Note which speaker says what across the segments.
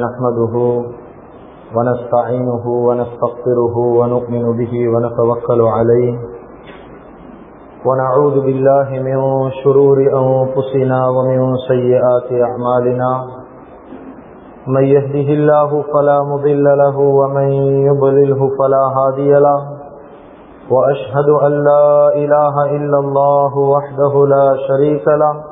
Speaker 1: نحمده ونستعينه ونستغفره ونؤمن به ونتوكل عليه ونعوذ بالله من شرور أنفسنا ومن سيئات أعمالنا من يهده الله فلا مضل له ومن يضلله فلا هادي له وأشهد أن لا إله إلا الله وحده لا شريك له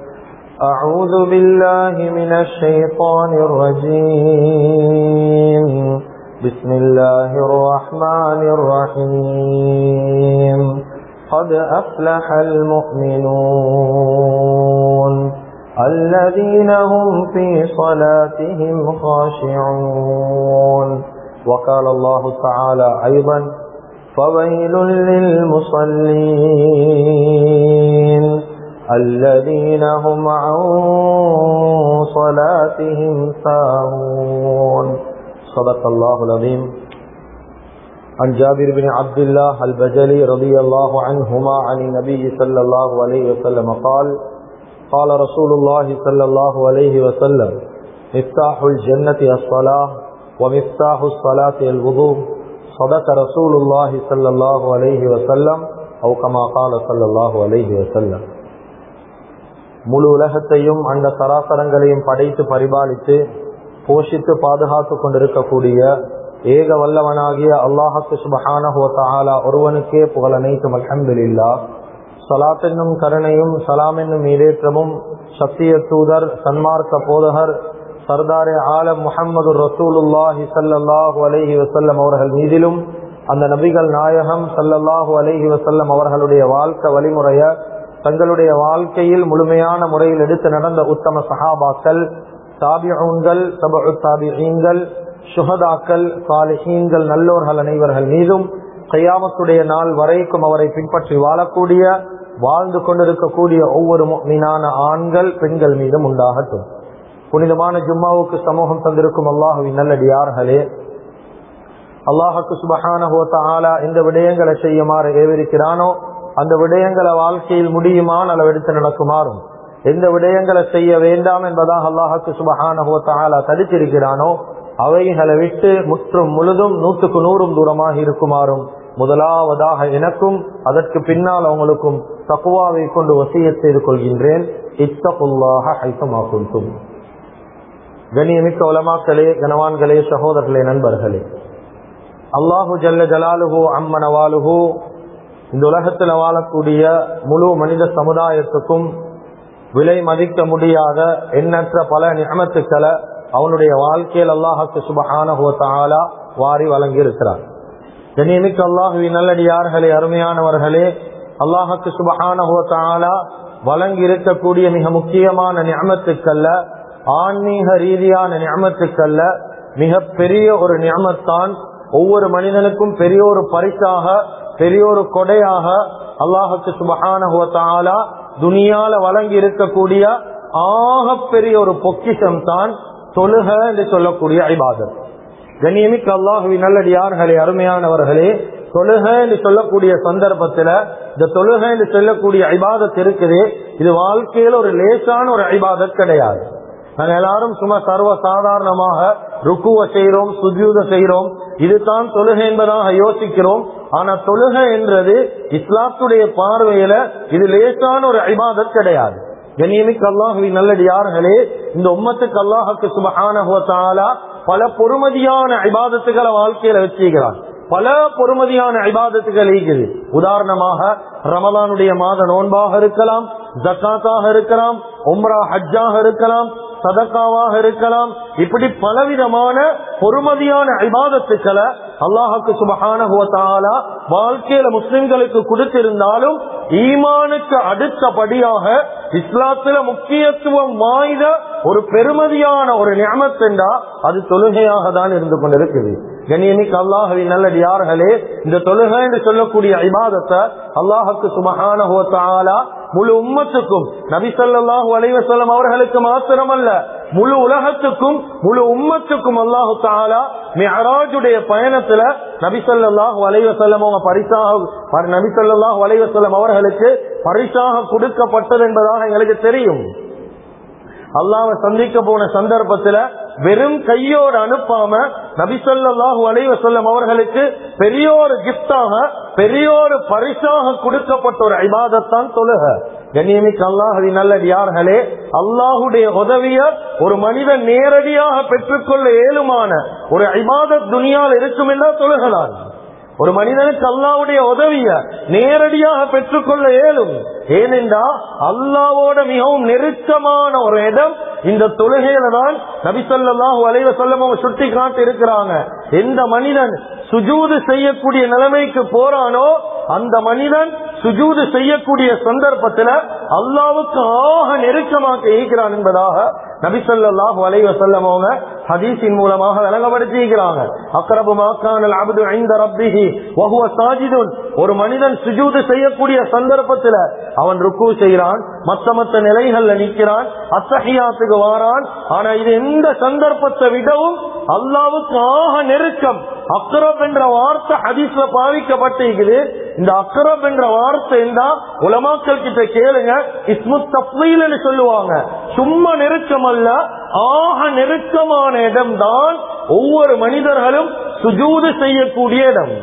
Speaker 1: أعوذ بالله من الشيطان الرجيم. بسم الله الرحمن الرحيم. قد أفلح المؤمنون الذين هم في صلاتهم خاشعون. وقال الله تعالى أيضا فويل للمصلين. الذين هم عن صلاتهم ساهون. صدق الله العظيم عن جابر بن عبد الله البجلي رضي الله عنهما عن النبي صلى الله عليه وسلم قال قال رسول الله صلى الله عليه وسلم، مفتاح الجنة الصلاة ومفتاح الصلاة الوضوء. صدق رسول الله صلى الله عليه وسلم أو كما قال صلى الله عليه وسلم. முழு உலகத்தையும் அந்த சராசரங்களையும் படைத்து பரிபாலித்து போஷித்து பாதுகாத்து கொண்டிருக்கக்கூடிய ஏக வல்லவனாகிய அல்லாஹத்து சுபஹானஹோத்தாலா ஒருவனுக்கே புகழ் அனைத்தும் அலமதுல்லா சலாத் என்னும் கருணையும் சலாம் என்னும் ஈரேற்றமும் சத்திய தூதர் சன்மார்க்க போதகர் சர்தாரே ஆலம் முகமது ரசூலுல்லாஹி சல்லாஹூ அலஹி வசல்லம் அவர்கள் மீதிலும் அந்த நபிகள் நாயகம் சல்லல்லாஹூ அலஹி வசல்லம் அவர்களுடைய வாழ்க்கை வழிமுறைய தங்களுடைய வாழ்க்கையில் முழுமையான முறையில் எடுத்து நடந்த உத்தம சஹாபாக்கள் தாபியூன்கள் தபு தாபியீன்கள் சுகதாக்கள் சாலிஹீன்கள் நல்லோர்கள் அனைவர்கள் மீதும் கையாமத்துடைய நாள் வரைக்கும் அவரை பின்பற்றி வாழக்கூடிய வாழ்ந்து கொண்டிருக்கக்கூடிய ஒவ்வொரு மீனான ஆண்கள் பெண்கள் மீதும் உண்டாகட்டும். புனிதமான ஜும்மாவுக்கு சமூகம் தந்திருக்கும் அல்லாஹுவின் நல்லடியார்களே அல்லாஹுக்கு சுபஹான ஆலா இந்த விடயங்களை செய்யுமாறு ஏவிருக்கிறானோ அந்த விடயங்களை வாழ்க்கையில் முடியுமான அளவெடுத்து நடக்குமாறும் எந்த விடயங்களை செய்ய வேண்டாம் என்பதாக அல்லாஹுக்கு தாலா தடுத்திருக்கிறானோ அவைகளை விட்டு முற்றும் முழுதும் நூற்றுக்கு நூறும் தூரமாக இருக்குமாறும் முதலாவதாக எனக்கும் அதற்கு பின்னால் அவங்களுக்கும் தக்குவாவை கொண்டு வசிய செய்து கொள்கின்றேன். இத்தகுல்லாக ஹைத்தமாக்கும் கணியமிக்க உலமாக்களே கனவான்களே சகோதரர்களே நண்பர்களே. அல்லாஹு ஜல்ல ஜலாலுஹோ அம்மனவாலுஹோ இந்த உலகத்தில் வாழக்கூடிய முழு மனித சமுதாயத்துக்கும் விலை மதிக்க முடியாத எண்ணற்ற பல நியமத்துக்களை அவனுடைய வாழ்க்கையில் அல்லாஹுக்கு சுபஹான வாரி வழங்கி இருக்கிறார் கண்ணியமிக்க அல்லாஹுவி நல்லடியார்களே அருமையானவர்களே அல்லாஹுக்கு சுபஹான வழங்கி இருக்கக்கூடிய மிக முக்கியமான நியமத்துக்கல்ல ஆன்மீக ரீதியான நியமத்துக்கல்ல மிக பெரிய ஒரு நியமத்தான் ஒவ்வொரு மனிதனுக்கும் பெரிய ஒரு பரிசாக பெரிய ஒரு கொடையாக அல்லாஹுக்கு சுபஹான துனியால வழங்கி இருக்கக்கூடிய ஆக பெரிய ஒரு பொக்கிஷம் தான் தொழுக என்று சொல்லக்கூடிய ஐபாதர் கண்ணியமிக்க அல்லாஹுவி நல்லடியார்களே அருமையானவர்களே தொழுக என்று சொல்லக்கூடிய சந்தர்ப்பத்தில் இந்த தொழுக என்று சொல்லக்கூடிய ஐபாதத் இருக்குது. இது வாழ்க்கையில் ஒரு லேசான ஒரு ஐபாதத் கிடையாது. நாங்க எல்லாரும் சும்மா சர்வ சாதாரணமாக ருக்குவ செய்யறோம் சுஜூத செய்யறோம் இதுதான் தொழுகை என்பதாக யோசிக்கிறோம். ஆனா தொழுகை என்றது இஸ்லாத்துடைய பார்வையில இது லேசான ஒரு ஐபாதத் கிடையாது. கண்ணியமிக்கு அல்லாஹுவி நல்லடியார்களே இந்த உம்மத்துக்கு அல்லாஹுக்கு சுபகான பல பொறுமதியான ஐபாதத்துகளை வாழ்க்கையில வச்சுக்கிறான் பல பொறுமதியான ஐபாதத்துகள் இருக்குது. உதாரணமாக ரமலானுடைய மாத நோன்பாக இருக்கலாம் ஜக்காத்தாக இருக்கலாம் உம்ரா ஹஜ்ஜாக இருக்கலாம் சதக்காவாக இருக்கலாம். இப்படி பலவிதமான பொறுமதியான ஐபாதத்துக்களை அல்லாஹுக்கு சுபகான வாழ்க்கையில முஸ்லிம்களுக்கு கொடுத்திருந்தாலும் ஈமானுக்கு அடுத்தபடியாக இஸ்லாத்துல முக்கியத்துவம் வாய்ந்த ஒரு பெருமதியான ஒரு நியமத்தெண்டா அது தொழுகையாக தான் இருந்து கொண்டிருக்குது. கண்ணியமிக்கு அல்லாஹவி நல்லது யார்களே இந்த தொழுகை என்று சொல்லக்கூடிய இபாதத்தை அல்லாஹுக்கு சுமகான முழு உம்ம உம்மத்துக்கும் நபி ஸல்லல்லாஹு அவர்களுக்கு மாத்திரமல்ல முழு உலகத்துக்கும் முழு உம்மத்துக்கும் அல்லாஹு தாலா மெஹராஜுடைய பயணத்துல நபிசல்லாஹு அலைவசல்லம் அவங்க பரிசாக நபிசல்லாஹு அலைவசல்லம் அவர்களுக்கு பரிசாக கொடுக்கப்பட்டது என்பதாக எங்களுக்கு தெரியும். அல்லாவை சந்திக்க போன சந்தர்ப்பத்துல வெறும் கையோடு அனுப்பாம நபிசல்லாஹு அலைவசல்லம் அவர்களுக்கு பெரியோரு கிஃப்டாக பெரியோரு பரிசாக கொடுக்கப்பட்ட ஒரு ஐபாதத்தான் தொழுக. கண்ணியமிக்கு அல்லாஹதி நல்லது யார்களே அல்லாஹுடைய உதவிய ஒரு மனிதன் நேரடியாக பெற்றுக்கொள்ள ஏழுமான ஒரு ஐமாத துனியால் இருக்கும் என்றால் தொழுகலாம் ஒரு மனிதனுக்கு அல்லாவுடைய உதவிய நேரடியாக பெற்றுக்கொள்ள இயலும். ஏனென்றால் அல்லாவோட மிகவும் நெருக்கமான ஒரு இடம் இந்த தொழுகையில தான் நபிசல்லாஹு அலைவ சொல்லம் சுட்டி காட்டி இருக்கிறாங்க. எந்த மனிதன் சுஜூது செய்யக்கூடிய நிலைமைக்கு போறானோ அந்த மனிதன் சுஜூது செய்யக்கூடிய சந்தர்ப்பத்துல அல்லாவுக்கு ஆக நெருக்கமாக இருக்கிறான் என்பதாக நபிசல்லாஹு அலைவ வசல்லம் அவங்க ஹதீஸின் மூலமாக விளங்கப்படுத்தியிருக்கிறாங்க. அக்ரபு மாக்கானல் அபுது ஐந்த ரப்பிஹி வகுவ சாஜிதுன். ஒரு மனிதன் சுஜூது செய்யக்கூடிய சந்தர்ப்பத்துல அவன் ருக்கு செய்யறான் மத்த மத்த நிலைகள்ல நிற்கிறான் அத்தகையாத்துக்கு வாரான். ஆனா இது எந்த சந்தர்ப்பத்தை விடவும் அல்லாவுக்கு ஆக நெருக்கம். அக்ரப் என்ற வார்த்தை ஹதீஸ்ல பாவிக்கப்பட்டிருக்குது. இந்த அக்ரப் என்ற வார்த்தை தான் உலமாக்கள் கிட்ட கேளுங்க. இஸ்முத் தப்லீல்னு சொல்லுவாங்க. சும்மா நெருக்கம் அல்ல ஆக நெருக்கமான இடம் தான் ஒவ்வொரு மனிதர்களும் சுஜூது செய்யக்கூடிய இடம்.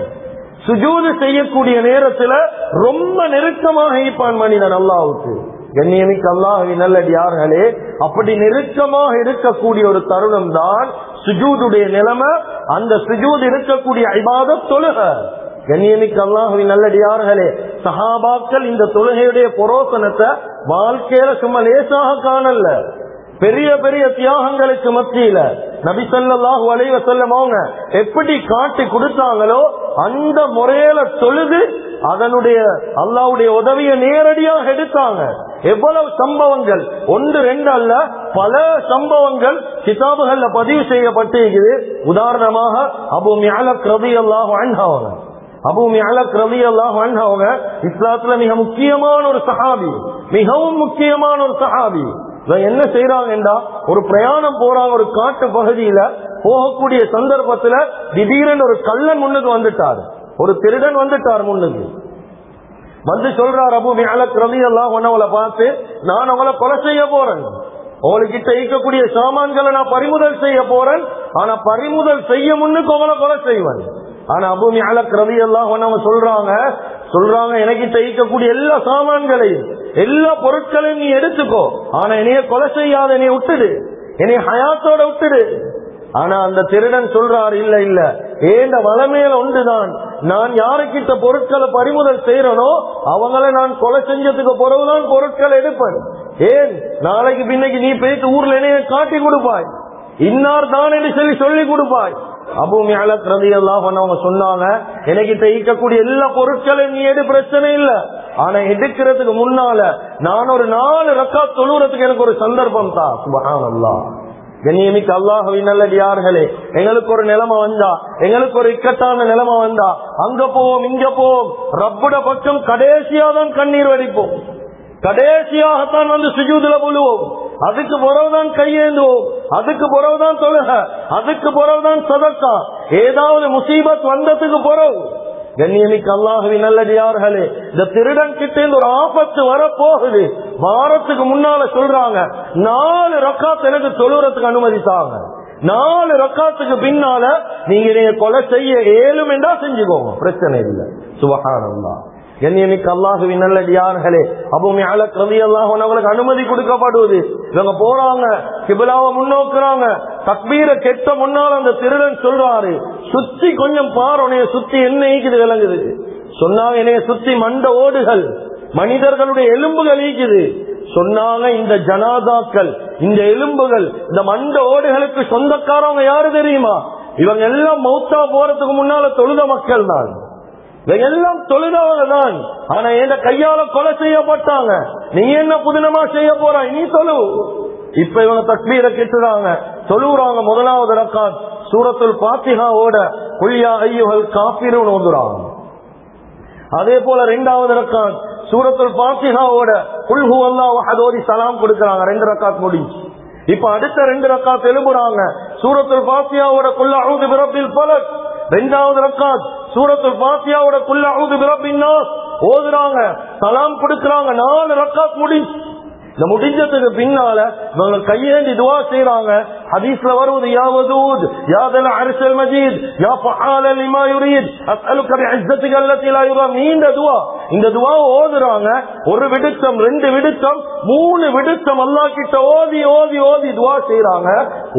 Speaker 1: சுஜூது செய்யக்கூடிய நேரத்துல ரொம்ப நெருக்கமாக இருப்பான் மனிதன் அல்லாவுக்கு. கண்ணியமிக்கு அல்லாஹி நல்லடியார்களே அப்படி நெருக்கமாக இருக்கக்கூடிய ஒரு தருணம் தான் சுஜூதுடைய நிலைமை அந்த சுஜூத் இருக்கக்கூடிய ஐபாத தொழுக. கண்ணியமிக்கு அல்லாஹுவின் நல்லடியார்களே சஹாபாக்கள் இந்த தொழுகையுடைய புரோசனத்தை வாழ்க்கையில சும்மா லேசாக காணல. பெரிய பெரிய தியாகங்களுக்கு மத்தியில நபிசல்லாஹு அலைவ செல்லம் அவங்க எப்படி காட்டி கொடுத்தாங்களோ அந்த முறையில தொழுது அதனுடைய அல்லாவுடைய உதவியை நேரடியாக எடுத்தாங்க. எவ்வளவு சம்பவங்கள்? ஒன்று ரெண்டு அல்ல பல சம்பவங்கள் கிதாபுகள்ல பதிவு செய்யப்பட்டிருக்குது. உதாரணமாக அபு மியாலக் ரவி அல்லாஹ் அவங்க. அபு மியாலக் ரவி அல்லாஹ் அவங்க இஸ்லாத்துல மிக முக்கியமான ஒரு சஹாபி. மிகவும் முக்கியமான ஒரு சஹாபி. என்ன செய்யறாங்கடா ஒரு பிரயாணம் போறாங்க ஒரு காட்டு பகுதியில போகக்கூடிய சந்தர்ப்பத்துல திடீரென ஒரு கள்ளன் முன்னுக்கு வந்துட்டாரு. ஒரு திருடன் வந்துட்டார் முன்னுக்கு. வந்து சொல்றார் அபு மேலக் ரவி எல்லாம் உன்னவளை பார்த்து நான் அவளை கொலை செய்ய போறேன். அவளுக்கிட்ட ஈக்கக்கூடிய சாமான்களை நான் பறிமுதல் செய்ய போறேன். ஆனா பறிமுதல் செய்ய முன்னுக்கு அவளை கொலை செய்வேன். ஆனா அபு மேலக் ரவி எல்லாம் உன்னவங்க சொல்றாங்க. சொல்றாங்க எனக்கு ஈக்கக்கூடிய எல்லா சாமான்களையும் எல்லா பொருட்களையும் நீ எடுத்துக்கோ. ஆனா என்னைய கொலை செய்யாத நீ விட்டுடு. என்னைய ஹயாத்தோட விட்டுடு. ஆனா அந்த திருடன் சொல்றாரு இல்ல இல்ல. ஏண்ட வளமேல ஒன்றுதான் நான் யாருக்கிட்ட பொருட்களை பறிமுதல் செய்யறனோ அவங்கள நான் கொலை செஞ்சதுக்கு பிறகுதான் பொருட்களை எடுப்பேன். ஏன்? நாளைக்கு பின்னைக்கு நீ போயிட்டு ஊர்ல என்னைய காட்டி கொடுப்பாய். இன்னார் தான் என்று சொல்லி சொல்லி கொடுப்பாய். அபு மியாலக் ரதி அவங்க சொன்னாங்க எனக்கு தைக்கக்கூடிய எல்லா பொருட்களையும் நீ எடு பிரச்சனை இல்ல. ஆனா எடுக்கிறதுக்கு முன்னால நான் ஒரு நாலு ரக்கா தொழுறதுக்கு எனக்கு ஒரு சந்தர்ப்பம் தான் சுபகானல்லா கண்ணியமிக்கு அல்லாஹவி நல்லடியார்களே எங்களுக்கு ஒரு நிலைமை வந்தா எங்களுக்கு ஒரு இக்கட்டான நிலைமை வந்தா அங்க போவோம் இங்க போவோம் ரப்புட பக்கம் கடைசியா தான் கண்ணீர் வடிப்போம். கடைசியாகத்தான் வந்து சுஜூதுல விழுவோம் அதுக்கு பிறகுதான் கையேந்துவோம். அதுக்கு பிறகுதான் தொழுக. அதுக்கு பிறகுதான் சதக்கா. ஏதாவது முசீபத் வந்ததுக்கு பிறகு கண்ணியமிக்கு அல்லாஹவி நல்லடியார்களே இந்த திருடன் கிட்ட இருந்து ஒரு ஆபத்து வரப்போகுது. வாரத்துக்கு முன்னால சொல்றாங்க நாலு ரக்காத்து எனக்கு தொழுறதுக்கு அனுமதித்தாங்க. நாலு ரக்காத்துக்கு பின்னால நீங்க நீங்க கொலை செய்ய ஏழும் என்றா செஞ்சுக்கோங்க. பிரச்சனை இல்லை. சுபகானந்தா கண்ணியமிக்கு அல்லாஹுவின் நல்லடியார்களே அபுமி அலக் ரவி அல்லாஹ் அவங்களுக்கு அனுமதி கொடுக்கப்படுவது. இவங்க போறாங்க கிபிலாவை முன்னோக்குறாங்க தக்பீரை கெட்ட முன்னால் அந்த திருடன் சொல்றாரு சுத்தி கொஞ்சம் பாரு உனைய சுத்தி என்ன ஈக்குது விளங்குது. சொன்னாங்க என்னைய சுத்தி மண்ட ஓடுகள் மனிதர்களுடைய எலும்புகள் ஈக்குது. சொன்னாங்க இந்த ஜனாதாக்கள் இந்த எலும்புகள் இந்த மண்ட ஓடுகளுக்கு சொந்தக்காரவங்க யாரு தெரியுமா? இவங்க எல்லாம் மௌத்தா போறதுக்கு முன்னால தொழுத மக்கள் தான். இவங்க எல்லாம் தொழுதவங்க தான். ஆனா எந்த கையால கொலை செய்யப்பட்டாங்க. நீ என்ன புதினமா செய்ய போறாய் நீ சொல்லு இப்ப இவங்க தக்பீரை கெட்டுறாங்க. தொழுறாங்க முதலாவது ரக்காத். சூரத்துல் பாத்திகாவோட குழியா ஐயுகள் காப்பிரும் ஓதுறாங்க அதே போல ரெண்டாவது ரக்காத் சூரத்துல் பாத்திகாவோட குல்ஹு அல்லா வஹதோதி சலாம் கொடுக்கறாங்க. ரெண்டு ரக்காத் முடிஞ்சு. இப்ப அடுத்த ரெண்டு ரக்காத் எழுப்புறாங்க சூரத்துல் பாத்தியாவோட குல்ல அவுது பிரபில் பலக் ரெண்டாவது ரக்காத் சூரத்துல் பாத்தியாவோட குல்ல அவுது பிரபின் ஓதுறாங்க. சலாம் கொடுக்கறாங்க. நாலு ரக்காத் முடிஞ்சு. இந்த முடிஞ்சதுக்கு பின்னால இவங்க கையேந்தி துவா செய்யறாங்க ஹதீஸ்ல வருவது யா வதூத் யா தல மஜீத் யா ஃபஆல லிமா யுரீத் அஸ்அலுக பிஇஸ்ஸத்திக அல்லதி லா யுரா. நீண்ட துவா. இந்த துவா ஓதுறாங்க. ஒரு விடுத்தம் ரெண்டு விடுத்தம் மூணு விடுத்தம் அல்லாஹ் கிட்ட ஓதி ஓதி ஓதி துவா செய்யறாங்க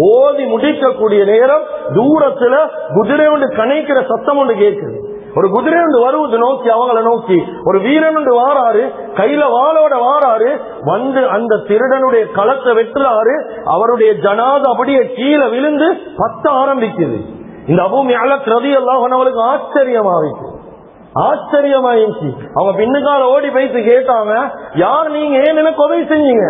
Speaker 1: ஓதி முடிக்கக்கூடிய நேரம் தூரத்துல குதிரை ஒன்று கணைக்கிற சத்தம் ஒன்று கேட்குது ஒரு குதிரை ஒன்று வருவது நோக்கி அவங்கள நோக்கி. ஒரு வீரன் ஒன்று வாராரு கையில வாளோட வாராரு வந்து அந்த திருடனுடைய களத்தை வெட்டுறாரு அவருடைய ஜனாத அப்படியே கீழே விழுந்து பத்த ஆரம்பிக்குது. இந்த அபூமி அலக் ரதி எல்லாம் அவனுக்கு ஆச்சரியமாவிச்சு ஆச்சரியமாயிடுச்சு அவங்க பின்னுக்கால ஓடி போயிட்டு கேட்டாங்க யார் நீங்க? ஏன் எனக்கு உதவி செஞ்சீங்க?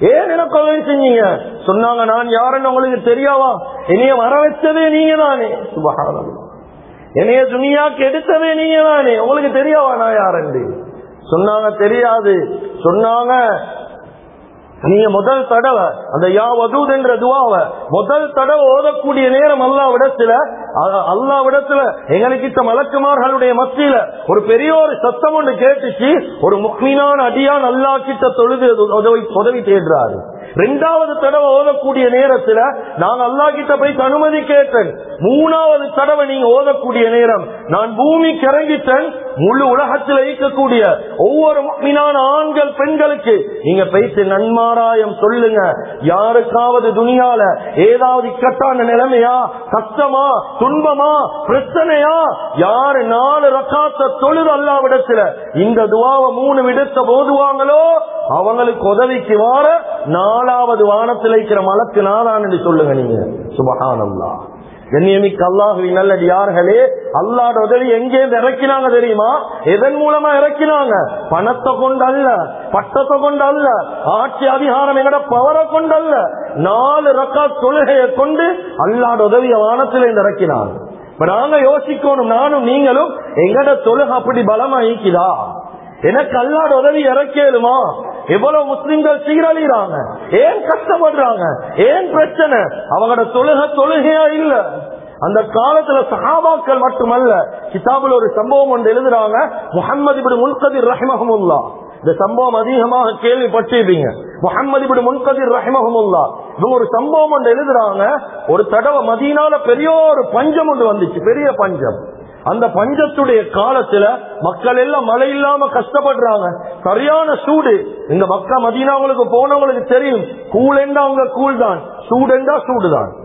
Speaker 1: ஏன் எனக்கு உதவி செஞ்சீங்க? சொன்னாங்க நான் யாருன்னு உங்களுக்கு தெரியாவா? இனிய வர வச்சதே நீங்க தானே சுபகாரம் என்னைய துணியாக்கு எடுத்தவே நீங்க தானே உங்களுக்கு தெரியாவா நான் யாருண்டு? சொன்னாங்க தெரியாது. சொன்னாங்க நீங்க முதல் தடவை அந்த யா வதூத் என்ற துவாவ முதல் தடவை ஓதக்கூடிய நேரம் அல்லா விடத்துல அல்லா விடத்துல எங்களுக்கிட்ட மலக்குமார்களுடைய மத்தியில ஒரு பெரிய ஒரு சத்தம் ஒன்று கேட்டுச்சு. ஒரு முக்மீனான அடியான் அல்லா கிட்ட தொழுது உதவி உதவி தேடுறாரு. ரெண்டாவது தடவை ஓதக்கூடிய நேரத்துல நான் அல்லா கிட்ட போய் அனுமதி கேட்டேன். மூணாவது தடவை நீங்க ஓதக்கூடிய நேரம். நான் பூமி கிறங்கிட்டேன் முழு உலகத்தில் இருக்கக்கூடிய ஒவ்வொரு மீனான ஆண்கள் பெண்களுக்கு நீங்க பேசி நன்மாராயம் சொல்லுங்க. யாருக்காவது துணியால ஏதாவது இக்கட்டான நிலைமையா கஷ்டமா துன்பமா பிரச்சனையா? யாரு நாலு ரக்காத்த தொழுது அல்லாவிடத்துல இந்த துவாவை மூணு விடுத்த போதுவாங்களோ? அவங்களுக்கு உதவிக்கு வார நாலாவது வானத்தில் இருக்கிற மலக்கு நாதான் என்று சொல்லுங்க நீங்க. சுபகானல்லா கண்ணியமிக்க அல்லாஹுவி நல்லடி யார்களே அல்லாட உதவி எங்கே இறக்கினாங்க தெரியுமா? எதன் மூலமா இறக்கினாங்க? பணத்தை கொண்டு அல்ல பட்டத்தை கொண்டு அல்ல ஆட்சி அதிகாரம் எங்கட பவரை கொண்டு அல்ல நாலு ரக்கா தொழுகையை கொண்டு அல்லாட உதவிய வானத்தில் இறக்கினாங்க. இப்ப நாங்க யோசிக்கணும் நானும் நீங்களும் எங்கட தொழுகை அப்படி பலமா ஈக்குதா எனக்கு அல்லாட உதவி இறக்கேலுமா எவ்வளவு முஸ்லிம்கள் சீரழிறாங்க ஏன் கஷ்டப்படுறாங்க? ஏன் பிரச்சனை? அவங்களோட தொழுகை தொழுகையா இல்ல. அந்த காலத்துல சஹாபாக்கள் மட்டுமல்ல கிதாபுல ஒரு சம்பவம் ஒன்று எழுதுறாங்க. முகமது இப்படி முன்கதிர் ரஹ்மஹமுல்லா. இந்த சம்பவம் அதிகமாக கேள்விப்பட்டிருப்பீங்க. முகமது இப்படி முன்கதிர் ரஹ்மஹமுல்லா. இவங்க ஒரு சம்பவம் ஒன்று எழுதுறாங்க. ஒரு தடவை மதியனால பெரிய ஒரு பஞ்சம் ஒன்று வந்துச்சு. பெரிய பஞ்சம். அந்த பஞ்சத்துடைய காலத்துல மக்கள் எல்லாம் மழை இல்லாம கஷ்டப்படுறாங்க. சரியான சூடு. இந்த மக்கா மதீனாவுங்களுக்கு போனவங்களுக்கு தெரியும். கூல் என்றா அவங்க கூழ் தான். சூடெண்டா சூடுதான்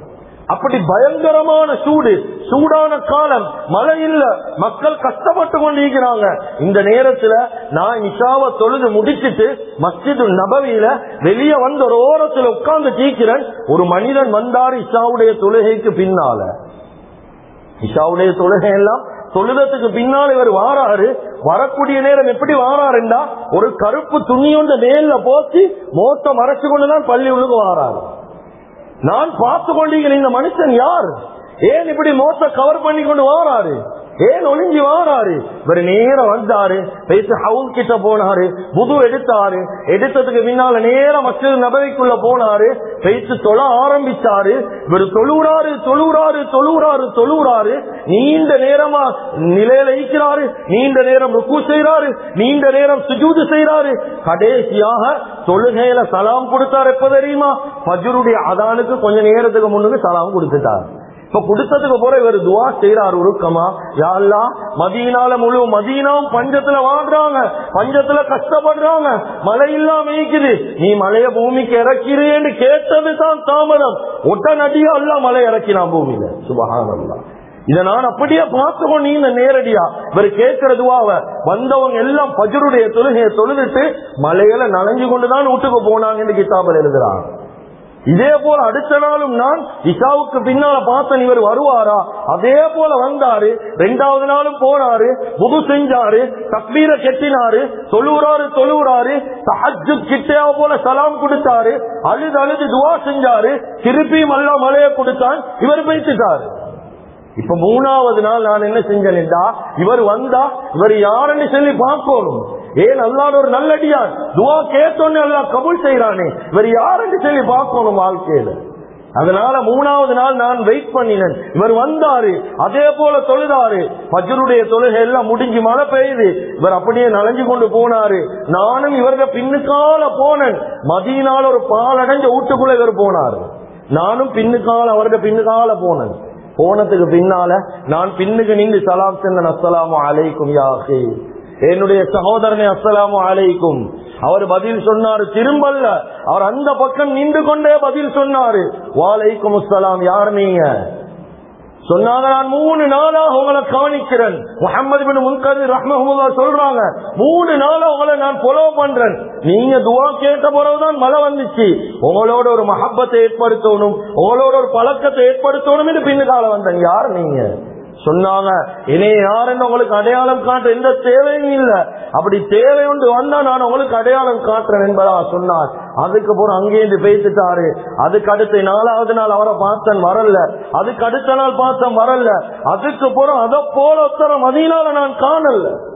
Speaker 1: அப்படி பயங்கரமான சூடு. சூடான காலம். மழை இல்ல. மக்கள் கஷ்டப்பட்டு கொண்டிருக்கிறாங்க. இந்த நேரத்துல நான் இஷாவை தொழுது முடிச்சிட்டு மஸ்ஜிது நபவியில வெளியே வந்த ஒரு ஓரத்துல உட்கார்ந்து தீக்கிறேன் ஒரு மனிதன் வந்தார் இஷாவுடைய தொழுகைக்கு பின்னால. இஷாவுடைய தொழுகை எல்லாம் தொழுதத்துக்கு பின்னால் இவர் வாராரு. வரக்கூடிய நேரம் எப்படி வாராருண்டா? ஒரு கருப்பு துணி ஒன்று மேல போச்சு மோத்த மறைச்சு கொண்டுதான் பள்ளி உள்ளுக்கு வாராரு. நான் பார்த்து கொண்டீங்க இந்த மனுஷன் யார்? ஏன் இப்படி மோத்த கவர் பண்ணி கொண்டு வாராரு? ஏன் ஒளிஞ்சி வாராரு? இவர் நேரம் வந்தாரு. பேச ஹவுஸ் கிட்ட போனாரு. புது எடுத்தாரு. எடுத்ததுக்கு பின்னால நேரம் மற்ற நபரைக்குள்ள போனாரு. பேச்சு தொழ ஆரம்பிச்சாரு. இவர் தொழுறாரு தொழுறாரு தொழுறாரு தொழுறாரு நீண்ட நேரமா நிலையில ஈக்கிறாரு நீண்ட நேரம் ருக்கு செய்யறாரு நீண்ட நேரம் சுஜூது செய்யறாரு கடைசியாக தொழுகையில சலாம் கொடுத்தாரு எப்ப தெரியுமா? பஜருடைய அதானுக்கு கொஞ்ச நேரத்துக்கு முன்னுக்கு சலாம் கொடுத்துட்டாரு. இப்ப கொடுத்ததுக்கு போற இவர் துவா செய்யறாரு உருக்கமா யாருலா மதியனால முழு மதியனாவும் பஞ்சத்துல வாடுறாங்க பஞ்சத்துல கஷ்டப்படுறாங்க. மழை இல்லாம இயக்குது நீ மழைய பூமிக்கு இறக்கிறேன்னு கேட்டது தான் தாமதம். ஒட்டநடியா அல்ல மழை இறக்கினான் பூமியில. சுபகானல்லா இத நான் அப்படியே பார்த்துக்கோ நீ இந்த நேரடியா. இவர் கேட்கறதுவாவ வந்தவங்க எல்லாம் பஜருடைய தொழுகையை தொழுதுட்டு மலையில நனைஞ்சு கொண்டுதான் வீட்டுக்கு போனாங்கன்னு கிட்டாபல் எழுதுறாங்க. இதே போல அடுத்த நாளும் நான் இஷாவுக்கு பின்னால பார்த்தன் இவர் வருவாரா? அதே போல வந்தாரு. ரெண்டாவது நாளும் போனாரு. புது செஞ்சாரு. தப்பீர கெட்டினாரு. தொழுவுறாரு தொழுவுறாரு. சஹஜு கிட்டையா போல சலாம் கொடுத்தாரு. அழுது அழுது துவா செஞ்சாரு. திருப்பியும் அல்லா மழைய கொடுத்தான். இவர் பேசிட்டாரு இப்ப மூணாவது நாள் நான் என்ன செஞ்சேன்டா இவர் வந்தா இவர் யாருன்னு சொல்லி பார்க்கணும். ஏன் அல்லாத ஒரு நல்லடியார் துவா கேட்டோன்னு அல்லா கபூல் செய்யறானே இவர் யாருன்னு சொல்லி பார்க்கணும் வாழ்க்கையில. அதனால மூணாவது நாள் நான் வெயிட் பண்ணினேன். இவர் வந்தாரு. அதே போல தொழுதாரு. பஜருடைய தொழுகை எல்லாம் முடிஞ்சு மழை பெய்யுது. இவர் அப்படியே நனைஞ்சு கொண்டு போனாரு. நானும் இவருடைய பின்னுக்கால போனேன். மதியினால் ஒரு பாலடைஞ்ச வீட்டுக்குள்ள இவர் போனாரு. நானும் பின்னுக்கால அவருடைய பின்னுக்கால போனேன். போனதுக்கு பின்னால நான் பின்னுக்கு நின்று சலாம் சென்னன் அஸ்ஸலாமு அலைக்கும் யாசே என்னுடைய சகோதரனை அஸ்ஸலாமு அலைக்கும். அவர் பதில் சொன்னாரு திரும்பல்ல. அவர் அந்த பக்கம் நின்று கொண்டே பதில் சொன்னாரு. வாலைக்கும் அஸ்ஸலாம் யார் நீங்க? சொன்னாங்க நான் மூணு நாளாக உங்களை கவனிக்கிறேன். முகமது பின் முன்கதி ரஹ்மஹமுல்லா சொல்றாங்க மூணு நாளா உங்களை நான் ஃபாலோ பண்றேன். நீங்க துவா கேட்ட பிறகுதான் மழை வந்துச்சு. உங்களோட ஒரு மஹப்பத்தை ஏற்படுத்தணும் உங்களோட ஒரு பழக்கத்தை ஏற்படுத்தணும் என்று காலம் வந்தேன். யார் நீங்க? சொன்னாங்க இனே யாருன்னு உங்களுக்கு அடையாளம் காட்ட எந்த தேவையும் இல்லை. அப்படி தேவை உண்டு வந்தா நான் உங்களுக்கு அடையாளம் காட்டுறேன் என்பதா சொன்னார். அதுக்கு போற அங்கேருந்து பேசிட்டாரு. அதுக்கு அடுத்த நாலாவது நாள் அவரை பார்த்தன் வரல. அதுக்கு அடுத்த நாள் பார்த்தன் வரல. அதுக்கு போற அதை போல உத்தரம் மதியனால நான் காணல.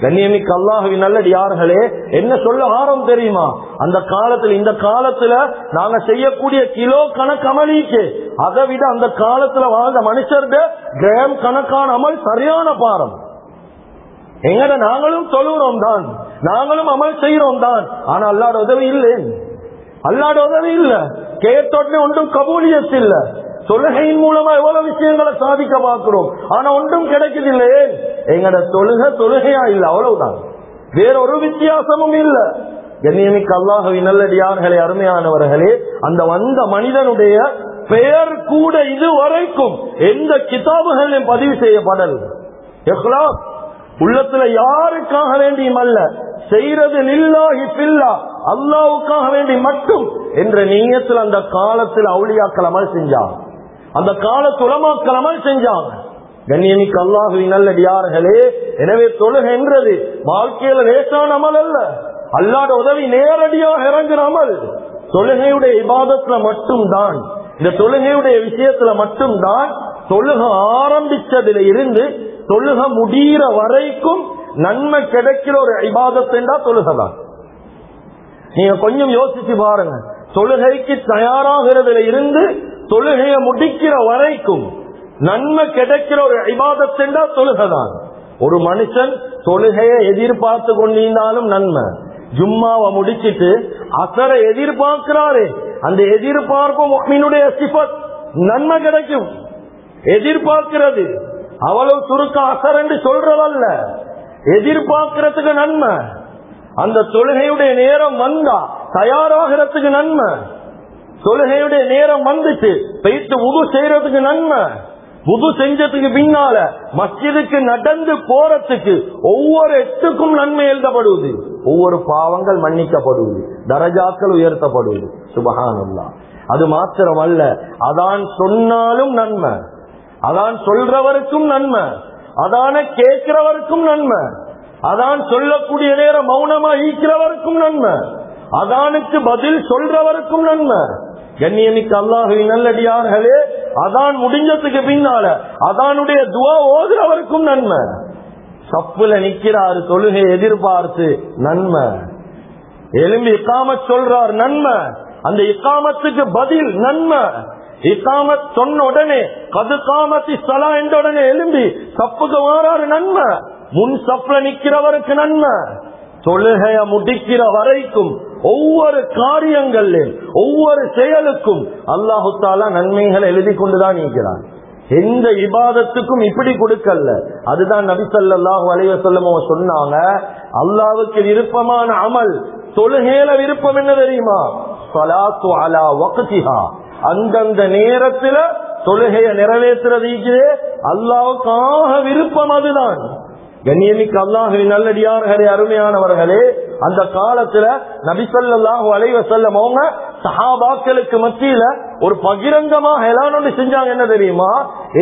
Speaker 1: கண்ணியமிக்கு அல்லாஹுவின் நல்லடியார்களே என்ன சொல்ல ஆரம் தெரியுமா? அந்த காலத்துல இந்த காலத்துல நாங்க செய்யக்கூடிய கிலோ கணக்கு அமளிக்கு அதை விட அந்த காலத்துல வாழ்ந்த மனுஷர்க கிராம் கணக்கான அமல் சரியான பாரம். எங்கட நாங்களும் தொழுகிறோம் தான். நாங்களும் அமல் செய்யறோம் தான். ஆனா அல்லாட உதவி இல்லை. அல்லாட உதவி இல்ல. கேட்டோடனே ஒன்றும் கபூலியஸ் இல்ல. தொழுகையின் மூலமா எவ்வளவு விஷயங்களை சாதிக்க பார்க்கிறோம்? ஆனா ஒன்றும் கிடைக்குதில்லை எங்கட தொழுகை தொழுகையா இல்ல அவ்வளவுதான். வேற ஒரு வித்தியாசமும் இல்ல. கண்ணியமிக்க அல்லாஹவி நல்லடியார்களே அருமையானவர்களே அந்த வந்த மனிதனுடைய பெயர் கூட இதுவரைக்கும் எந்த கிதாபுகளிலும் பதிவு செய்யப்படல். இஹ்லாஸ் உள்ளத்துல யாருக்காக வேண்டியும் அல்ல. செய்யறது நில்லாகி பில்லா அல்லாவுக்காக வேண்டி மட்டும் என்ற நீயத்தில் அந்த காலத்தில் அவுளியாக்கள் அமல் செஞ்சான் அந்த கால துலமாக்கள் அமல் செஞ்சாங்க. கண்ணியமிக்கு அல்லாஹுவின் நல்லடியார்களே எனவே தொழுக என்றது வாழ்க்கையில லேசான அமல் அல்ல. அல்லாத உதவி நேரடியாக இறங்குற அமல். தொழுகையுடைய விவாதத்துல மட்டும்தான். இந்த தொழுகையுடைய விஷயத்துல மட்டும்தான் தொழுக ஆரம்பிச்சதுல இருந்து தொழுக முடிகிற வரைக்கும் நன்மை கிடைக்கிற ஒரு இபாதத்தா தொழுகதான் நீங்க கொஞ்சம் யோசிச்சு பாருங்க. தொழுகைக்கு தயாராகிறதுல இருந்து தொழுகையை முடிக்கிற வரைக்கும் நன்மை கிடைக்கிற ஒரு இபாதத்தா தொழுகைதான் ஒரு மனுஷன் தொழுகையை எதிர்பார்த்து கொண்டிருந்தாலும் நன்மை. ஜும்மாவை முடிச்சிட்டு அசரை எதிர்பார்க்கிறாரு அந்த எதிர்பார்ப்பு முக்மீனுடைய சிபத் நன்மை கிடைக்கும். எதிர்பார்க்கிறது. அவ்வளவு சுருக்க அசர் என்று சொல்றதல்ல. எதிர்பார்க்கறதுக்கு நன்மை. அந்த தொழுகையுடைய நேரம் வந்தா தயாராகிறதுக்கு நன்மை. தொழுகையுடைய நேரம் வந்துச்சு. போயிட்டு உது செய்யறதுக்கு நன்மை. புது செஞ்சதுக்கு பின்னால மஸ்ஜிதுக்கு நடந்து போறதுக்கு ஒவ்வொரு எட்டுக்கும் நன்மை எழுதப்படுவது. ஒவ்வொரு பாவங்கள் மன்னிக்கப்படுவது. தரஜாக்கள் உயர்த்தப்படுவது. சுபகானல்லா அது மாத்திரம் அல்ல அதான் சொன்னாலும் நன்மை. அதான் சொல்றவருக்கும் நன்மை. அதான கேட்கிறவருக்கும் நன்மை. அதான் சொல்லக்கூடிய நேரம் மௌனமா ஈக்கிறவருக்கும் நன்மை. அதானுக்கு பதில் சொல்றவருக்கும் நன்மை. கண்ணியமிக்க அல்லாஹுவின் நல்லடியார்களே அதான் முடிஞ்சதுக்கு பின்னால அதானுடைய துவா ஓதுறவருக்கும் நன்மை. சப்புல நிக்கிறாரு தொழுகை எதிர்பார்த்து நன்மை. எலும்பி இக்காமத் சொல்றார் நன்மை. அந்த இக்காமத்துக்கு பதில் நன்மை. இக்காமத் சொன்ன உடனே கது காமத்தி சலா என்ற உடனே எலும்பி சப்புக்கு மாறாரு நன்மை. முன் சப்புல நிக்கிறவருக்கு நன்மை. தொழுகைய முடிக்கிற வரைக்கும் ஒவ்வொரு காரியங்களிலும் ஒவ்வொரு செயலுக்கும் அல்லாஹு தாலா நன்மைகளை எழுதி கொண்டுதான் இருக்கிறான். எந்த இபாதத்துக்கும் இப்படி கொடுக்கல அதுதான் நபி ஸல்லல்லாஹு அலைஹி சொன்னாங்க அல்லாவுக்கு விருப்பமான அமல் தொழுகையில விருப்பம் என்ன தெரியுமா? ஸலாத்து அலா வக்திஹா. அந்தந்த நேரத்துல தொழுகையை நிறைவேற்றுறது அல்லாவுக்காக விருப்பம் அதுதான். கண்ணியமிக்கு அல்லாஹின் நல்லடியார்களே அருமையானவர்களே அந்த காலத்துல நபிசல்லாஹு அலைவ செல்லம் அவங்க சஹாபாக்களுக்கு மத்தியில ஒரு பகிரங்கமாக எல்லாம் ஒன்று செஞ்சாங்க. என்ன தெரியுமா?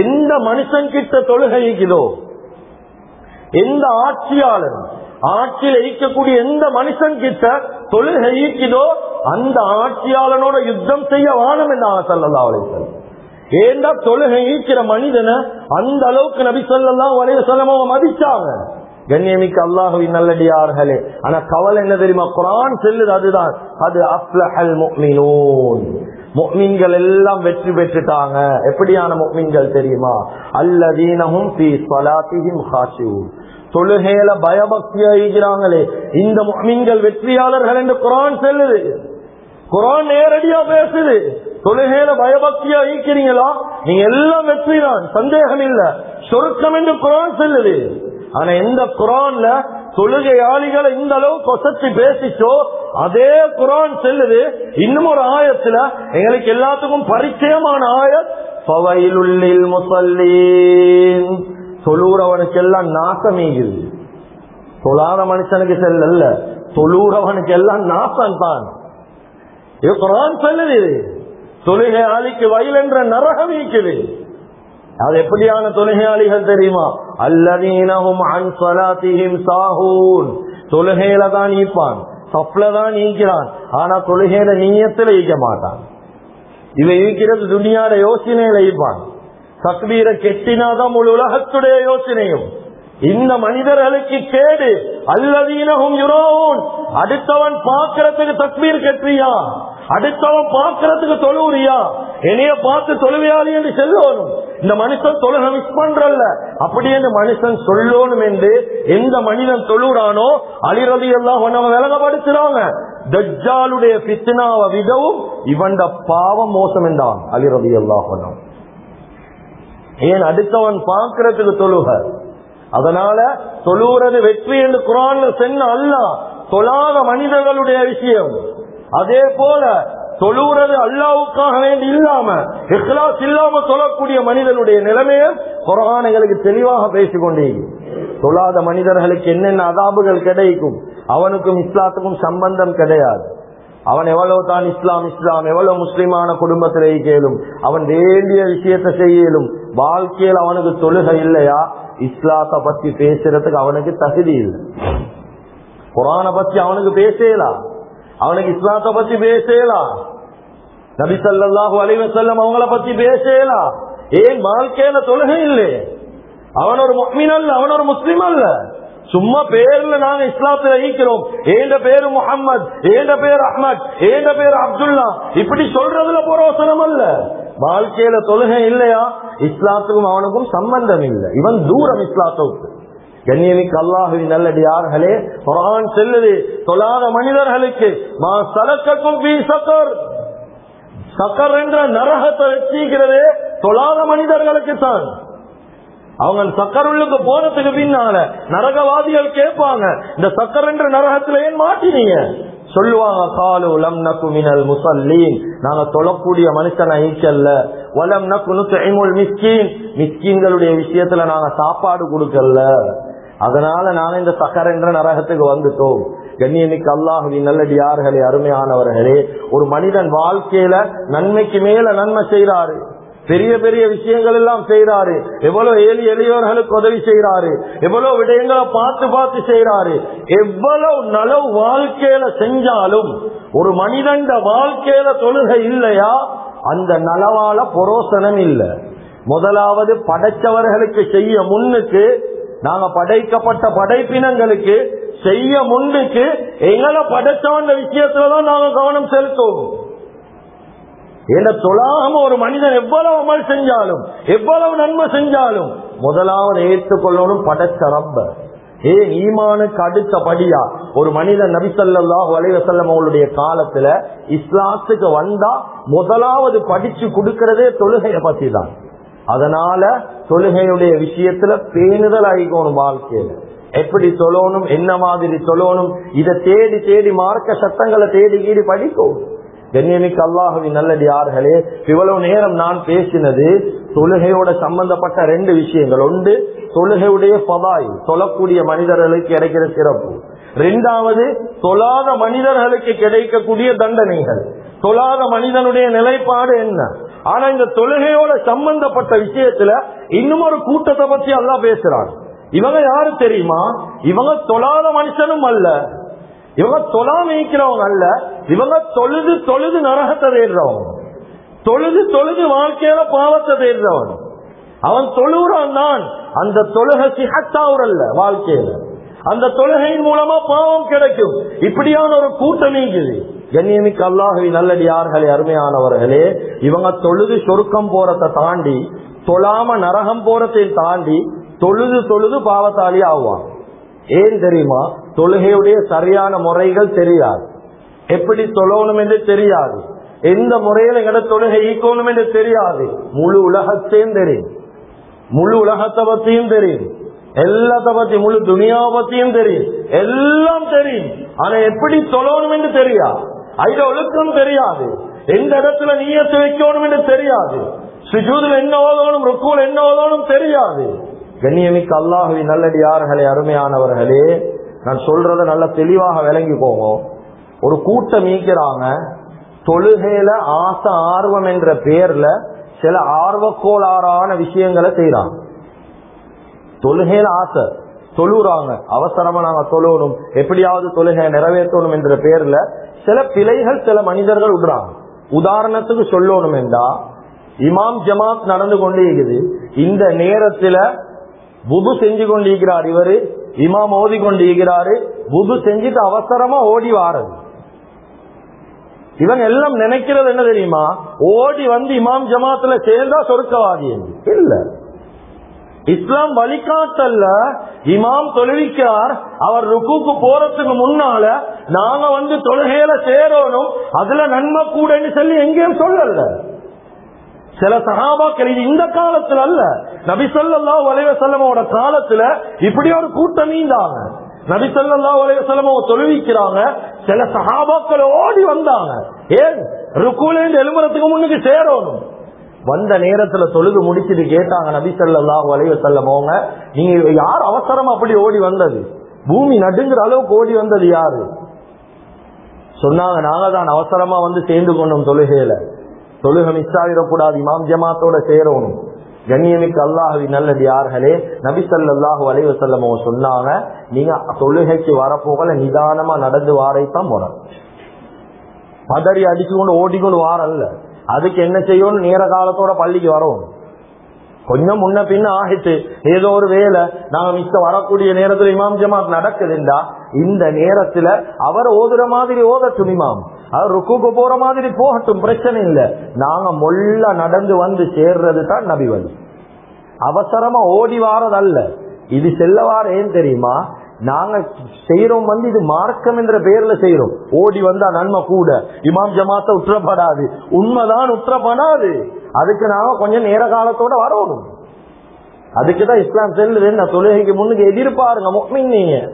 Speaker 1: எந்த மனுஷன் கிட்ட தொழுகை இருக்குதோ எந்த ஆட்சியாளர் ஆட்சியில் ஈக்கக்கூடிய எந்த மனுஷன் கிட்ட தொழுகை ஈக்குதோ அந்த ஆட்சியாளனோட யுத்தம் செய்ய வானம் என்ன சல்லல்லா அலைவசல்லம் ஏண்டா தொழுகை ஈக்கிற மனிதனை அந்த அளவுக்கு நபி சொல்லலாம் வரைய சொல்லமாவ மதிச்சாங்க? கண்ணியமிக்க அல்லாஹுவின் நல்லடியார்களே ஆனா கவலை என்ன தெரியுமா? குரான் செல்லுது அதுதான். அது அஸ்லஹல் முக்மினூன் முக்மீன்கள் எல்லாம் வெற்றி பெற்றுட்டாங்க. எப்படியான முக்மீன்கள் தெரியுமா? அல்லதீனஹும் ஃபீ தொழுகையில பயபக்தியா இருக்கிறாங்களே இந்த முக்மீன்கள் வெற்றியாளர்கள் என்று குரான் செல்லுது. குரான் நேரடியா பேசுது. தொழுகையில பயபக்தியா ஈக்கிறீங்களா? நீங்க எல்லாம் வெற்றிதான் சந்தேகம் இல்ல. சொருக்கம் என்று குரான் செல்லுது. ஆனா எந்த குரான்ல தொழுகையாளிகளை இந்த அளவு கொசத்தி பேசிச்சோ அதே குரான் செல்லுது. இன்னும் ஒரு ஆயத்துல எங்களுக்கு எல்லாத்துக்கும் பரிச்சயமான ஆயத் பவையிலுள்ளில் முசல்லீன் தொழுறவனுக்கு எல்லாம் நாசமீகுது தொழாத மனுஷனுக்கு செல்லல்ல. தொழுறவனுக்கு எல்லாம் நாசம் தான் இது குரான் சொல்லுது இது தொழுகையாளிக்கு வயல் என்ற நரகம் இருக்குது. அது எப்படியான தொழுகையாளிகள் தெரியுமா? அல்லதீனவும் அன்சலாத்தியும் சாகூன் சாஹூன். தொழுகையில தான் ஈப்பான் சப்ல தான் ஈக்கிறான் ஆனா தொழுகையில நீயத்துல ஈக்க மாட்டான். இவன் ஈக்கிறது துணியாட யோசனையில ஈப்பான் தக்பீரை கெட்டினாதான் முழு உலகத்துடைய யோசனையும். இந்த மனிதர்களுக்கு கேடு. அல்லதீனகும் யுரோன். அடுத்தவன் பார்க்கறதுக்கு தக்பீர் கெட்டியான் அடுத்தவன் பார்க்கறதுக்கு தொழுவுறியா? என்னைய பார்த்து தொழுவியாளி என்று செல்லணும் இந்த மனுஷன் தொழுக மிஸ் பண்றல்ல. அப்படி என்று மனுஷன் சொல்லணும் என்று எந்த மனிதன் தொழுறானோ அழிறது எல்லாம் ஒன்னவங்க விலகப்படுத்துறாங்க தஜ்ஜாலுடைய பித்னாவை விடவும் இவண்ட பாவம் மோசம் என்றான் அலிரதி எல்லாம் ஏன் அடுத்தவன் பார்க்கறதுக்கு தொழுக? அதனால தொழுகிறது வெற்றி என்று குரான் சென்ன அல்ல தொழாத மனிதர்களுடைய விஷயம். அதே போல தொழுகிறது அல்லாவுக்காக வேண்டி இல்லாம இஸ்லாஸ் இல்லாம சொல்லக்கூடிய மனிதனுடைய நிலைமையை குரானைகளுக்கு தெளிவாக பேசிக்கொண்டே தொழாத மனிதர்களுக்கு என்னென்ன அதாபுகள் கிடைக்கும்? அவனுக்கும் இஸ்லாத்துக்கும் சம்பந்தம் கிடையாது. அவன் எவ்வளவு தான் இஸ்லாம் இஸ்லாம் எவ்வளவு முஸ்லிமான குடும்பத்திலே கேளும் அவன் வேண்டிய விஷயத்தை செய்யலும் வாழ்க்கையில் அவனுக்கு தொழுகை இல்லையா? இஸ்லாத்தை பத்தி பேசுறதுக்கு அவனுக்கு தகுதி இல்லை. குரான பத்தி அவனுக்கு பேசலாம் அவனுக்கு இஸ்லாத்தை பத்தி பேசலாம் நபி சல்லாஹூ அலைவசல்லம் அவங்கள பத்தி பேசலாம் ஏன் வாழ்க்கையில தொழுகை இல்லை? அவன் ஒரு முக்மின் அல்ல அவன் ஒரு முஸ்லீம் அல்ல. சும்மா பேர்ல நாங்க இஸ்லாத்துல ஈக்கிறோம் ஏண்ட பேரு முகம்மது ஏண்ட பேர் அஹ்மத் ஏண்ட பேர் அப்துல்லா? இப்படி சொல்றதுல புரோசனம் அல்ல. வாழ்க்கையில தொழுகை இல்லையா? இஸ்லாத்துக்கும் அவனுக்கும் சம்பந்தம் இல்லை. இவன் தூரம் இஸ்லாத்துக்கு கண்ணியமிக்கு அல்லாஹுவின் நல்லடியார்களே குரான் செல்லுது. தொழாத மனிதர்களுக்கு மா சலக்கக்கும் பி சக்கர். சக்கர் என்ற நரகத்தை வச்சிருக்கிறதே தொழாத மனிதர்களுக்கு தான். அவங்க சக்கருள்ளுக்கு போனதுக்கு பின்னால நரகவாதிகள் கேட்பாங்க இந்த சக்கர் என்ற நரகத்துல ஏன் மாட்டினீங்க? சொல்லுவாங்க காலு லம் நக்கு மினல் முசல்லீன். நாங்க தொழக்கூடிய மனுஷனை ஈக்கல்ல வலம் நக்கு மிஸ்கீன். மிஸ்கீன்களுடைய விஷயத்துல நாங்க சாப்பாடு கொடுக்கல அதனால நான் இந்த சகர் என்ற நரகத்துக்கு வந்துட்டோம் கண்ணியமிக்கு அல்லாஹுவின் நல்லடியார்களே அருமையானவர்களே ஒரு மனிதன் வாழ்க்கையில நன்மைக்கு மேல நன்மை செய்யறாரு பெரிய பெரிய விஷயங்கள் எல்லாம் செய்யறாரு எவ்வளவு ஏழி எளியோர்களுக்கு உதவி செய்யறாரு எவ்வளவு விடயங்களை பார்த்து பார்த்து செய்யறாரு எவ்வளவு நலவு வாழ்க்கையில செஞ்சாலும் ஒரு மனிதன் வாழ்க்கையில தொழுகை இல்லையா? அந்த நலவால பொரோசனம் இல்லை. முதலாவது படைச்சவர்களுக்கு செய்ய முன்னுக்கு நாங்க படைக்கப்பட்ட படைப்பினங்களுக்கு செய்ய முன்னுக்கு எங்களை படைச்சவன் விஷயத்துலதான் நாங்க கவனம் செலுத்துவோம். என்ற தொழாம ஒரு மனிதன் எவ்வளவு அமல் செஞ்சாலும் எவ்வளவு நன்மை செஞ்சாலும் முதலாவது ஏற்றுக்கொள்ளணும் படைச்ச ரப்ப. ஏன் ஈமானுக்கு அடுத்தபடியா ஒரு மனிதன் நபிசல்லாஹு வலைவசல்லம் அவங்களுடைய காலத்துல இஸ்லாத்துக்கு வந்தா முதலாவது படிச்சு கொடுக்கறதே தொழுகையை பத்தி தான் அதனால தொழுகையுடைய விஷயத்துல பேணுதல் ஆகிக்கணும் வாழ்க்கையில. எப்படி சொல்லணும் என்ன மாதிரி சொல்லணும் இதை தேடி தேடி மார்க்க சட்டங்களை தேடி கீடி படிக்கும் கண்ணியமிக்கு நல்லது யார்களே இவ்வளவு நேரம் நான் பேசினது தொழுகையோட சம்பந்தப்பட்ட ரெண்டு விஷயங்கள். ஒன்று தொழுகையுடைய பதாய் சொல்லக்கூடிய மனிதர்களுக்கு கிடைக்கிற சிறப்பு. ரெண்டாவது தொழாத மனிதர்களுக்கு கிடைக்கக்கூடிய தண்டனைகள். தொழாத மனிதனுடைய நிலைப்பாடு என்ன? ஆனா இந்த தொழுகையோட சம்பந்தப்பட்ட விஷயத்துல இன்னும் ஒரு கூட்டத்தை பத்தி எல்லாம் பேசுறாங்க இவங்க யாரு தெரியுமா? இவங்க தொழாத மனுஷனும் அல்ல. இவங்க தொழாம இருக்கிறவங்க அல்ல. இவங்க தொழுது தொழுது நரகத்தை தேடுறவங்க தொழுது தொழுது வாழ்க்கையில பாவத்தை தேடுறவன். அவன் தொழுகிறான் தான். அந்த தொழுகை சிஹத்தாவுரல்ல வாழ்க்கையில. அந்த தொழுகையின் மூலமா பாவம் கிடைக்கும். இப்படியான ஒரு கூட்டம் நீங்குது. கண்ணியமிக்க அல்லாஹவி நல்லடியார்களே அருமையானவர்களே இவங்க தொழுது சொருக்கம் போறதை தாண்டி தொழாம நரகம் போறதை தாண்டி தொழுது தொழுது பாவத்தாளி ஆவான் ஏன் தெரியுமா? தொழுகையுடைய சரியான முறைகள் தெரியாது. எப்படி தொழணும் என்று தெரியாது. எந்த முறையில் எங்கட தொழுகை ஈக்கணும் என்று தெரியாது. முழு உலகத்தையும் தெரியும். முழு உலகத்தை பத்தியும் தெரியும். எல்லாத்த பத்தி முழு துணியாவை பத்தியும் தெரியும். எல்லாம் தெரியும். ஆனா எப்படி தொழணும் என்று தெரியாது. ஐட ஒழுக்கம் தெரியாது. எந்த இடத்துல நீயத்து வைக்கணும் என்று தெரியாது. சுஜூதில் என்ன ஓதணும் ருக்குவில் என்ன ஓதணும் தெரியாது. கண்ணியமிக்கு அல்லாஹுவின் நல்லடியார்களே அருமையானவர்களே நான் சொல்றத நல்ல தெளிவாக விளங்கி போவோம் ஒரு கூட்டம் ஈக்கிறாங்க தொழுகையில ஆசை ஆர்வம் என்ற பேர்ல சில ஆர்வக்கோளாறான விஷயங்களை செய்யறாங்க தொழுகையில ஆசை. தொழுறாங்க. அவசரமா நாங்க தொழுவணும் எப்படியாவது தொழுகை நிறைவேற்றணும் என்ற பேர்ல சில பிழைகள் சில மனிதர்கள் விடுறாங்க. உதாரணத்துக்கு சொல்லணும் என்றா இமாம் ஜமாத் நடந்து கொண்டே இருக்குது இந்த நேரத்துல புது செஞ்சு கொண்டிருக்கிறார் இவரு. இமாம் ஓதி கொண்டிருக்கிறாரு. புது செஞ்சுட்டு அவசரமா ஓடி வாரது. இவன் எல்லாம் நினைக்கிறது என்ன தெரியுமா? ஓடி வந்து இமாம் ஜமாத்துல சேர்ந்தா சொருக்கவாதி என்று. இல்ல. இஸ்லாம் வழிகாட்டல்ல. இமாம் தொழுவிக்கிறார். அவர் ருக்குக்கு போறதுக்கு முன்னால நாங்க வந்து தொழுகையில சேரணும். அதுல நன்மை கூடன்னு சொல்லி எங்கேயும் சொல்லல. சில சகாபாக்கள் இது இந்த காலத்துல அல்ல. நபி சொல்லா வலைவசல்லமோட காலத்துல இப்படி ஒரு கூட்டம் நீந்தாங்க. நபி சொல்லா வலைவசல்லமோ தொழுவிக்கிறாங்க. சில சகாபாக்கள் ஓடி வந்தாங்க. ஏன்? ருக்குலேருந்து எழுமுறதுக்கு முன்னுக்கு சேரணும். வந்த நேரத்துல தொழுது முடிச்சுட்டு கேட்டாங்க நபி சொல்லா வலைவ செல்லமோங்க நீங்க யார் அவசரம் அப்படி ஓடி வந்தது? பூமி நடுங்கிற அளவுக்கு ஓடி வந்தது யாரு? சொன்னாங்க நாங்க தான் அவசரமா வந்து சேர்ந்து கொண்டோம் தொழுகையில. தொழுகை மிஸ் ஆகிடக்கூடாது இமாம் ஜமாத்தோட சேரணும். கண்ணியமிக்கு அல்லாஹவி நல்லது யார்களே நபி சல்லாஹூ அலைவ செல்லமோ சொன்னாங்க நீங்க தொழுகைக்கு வரப்போகல நிதானமா நடந்து வாரைத்தான் போற பதறி அடிச்சு கொண்டு ஓடிக்கொண்டு வாரல்ல. அதுக்கு என்ன செய்யணும்? நேர காலத்தோட பள்ளிக்கு வரணும். கொஞ்சம் முன்ன பின்ன ஆகிட்டு ஏதோ ஒரு வேலை நாங்க மிச்ச வரக்கூடிய நேரத்துல இமாம் ஜமாத் நடக்குதுண்டா? இந்த நேரத்துல அவர் ஓதுற மாதிரி ஓதட்டும் இமாம். அவர் ருக்குக்கு போற மாதிரி போகட்டும் பிரச்சனை இல்ல. நாங்க மொல்ல நடந்து வந்து சேர்றது தான் நபி அவசரமா ஓடி வாரதல்ல. இது செல்லவார ஏன் தெரியுமா? நாங்க செய்யறோம் வந்து இது மார்க்கம் என்ற பெயர்ல செய்யறோம் ஓடி வந்தா நன்மை கூட. இமாம் ஜமாத்த உற்றப்படாது. உண்மைதான் உற்றப்படாது. அதுக்கு நாங்க கொஞ்சம் நேர காலத்தோட வரணும். அதுக்குதான் இஸ்லாம் செல்லுது. என்ன தொழுகைக்கு முன்னுக்கு எதிர்பாருங்க மொக்மின் நீங்க.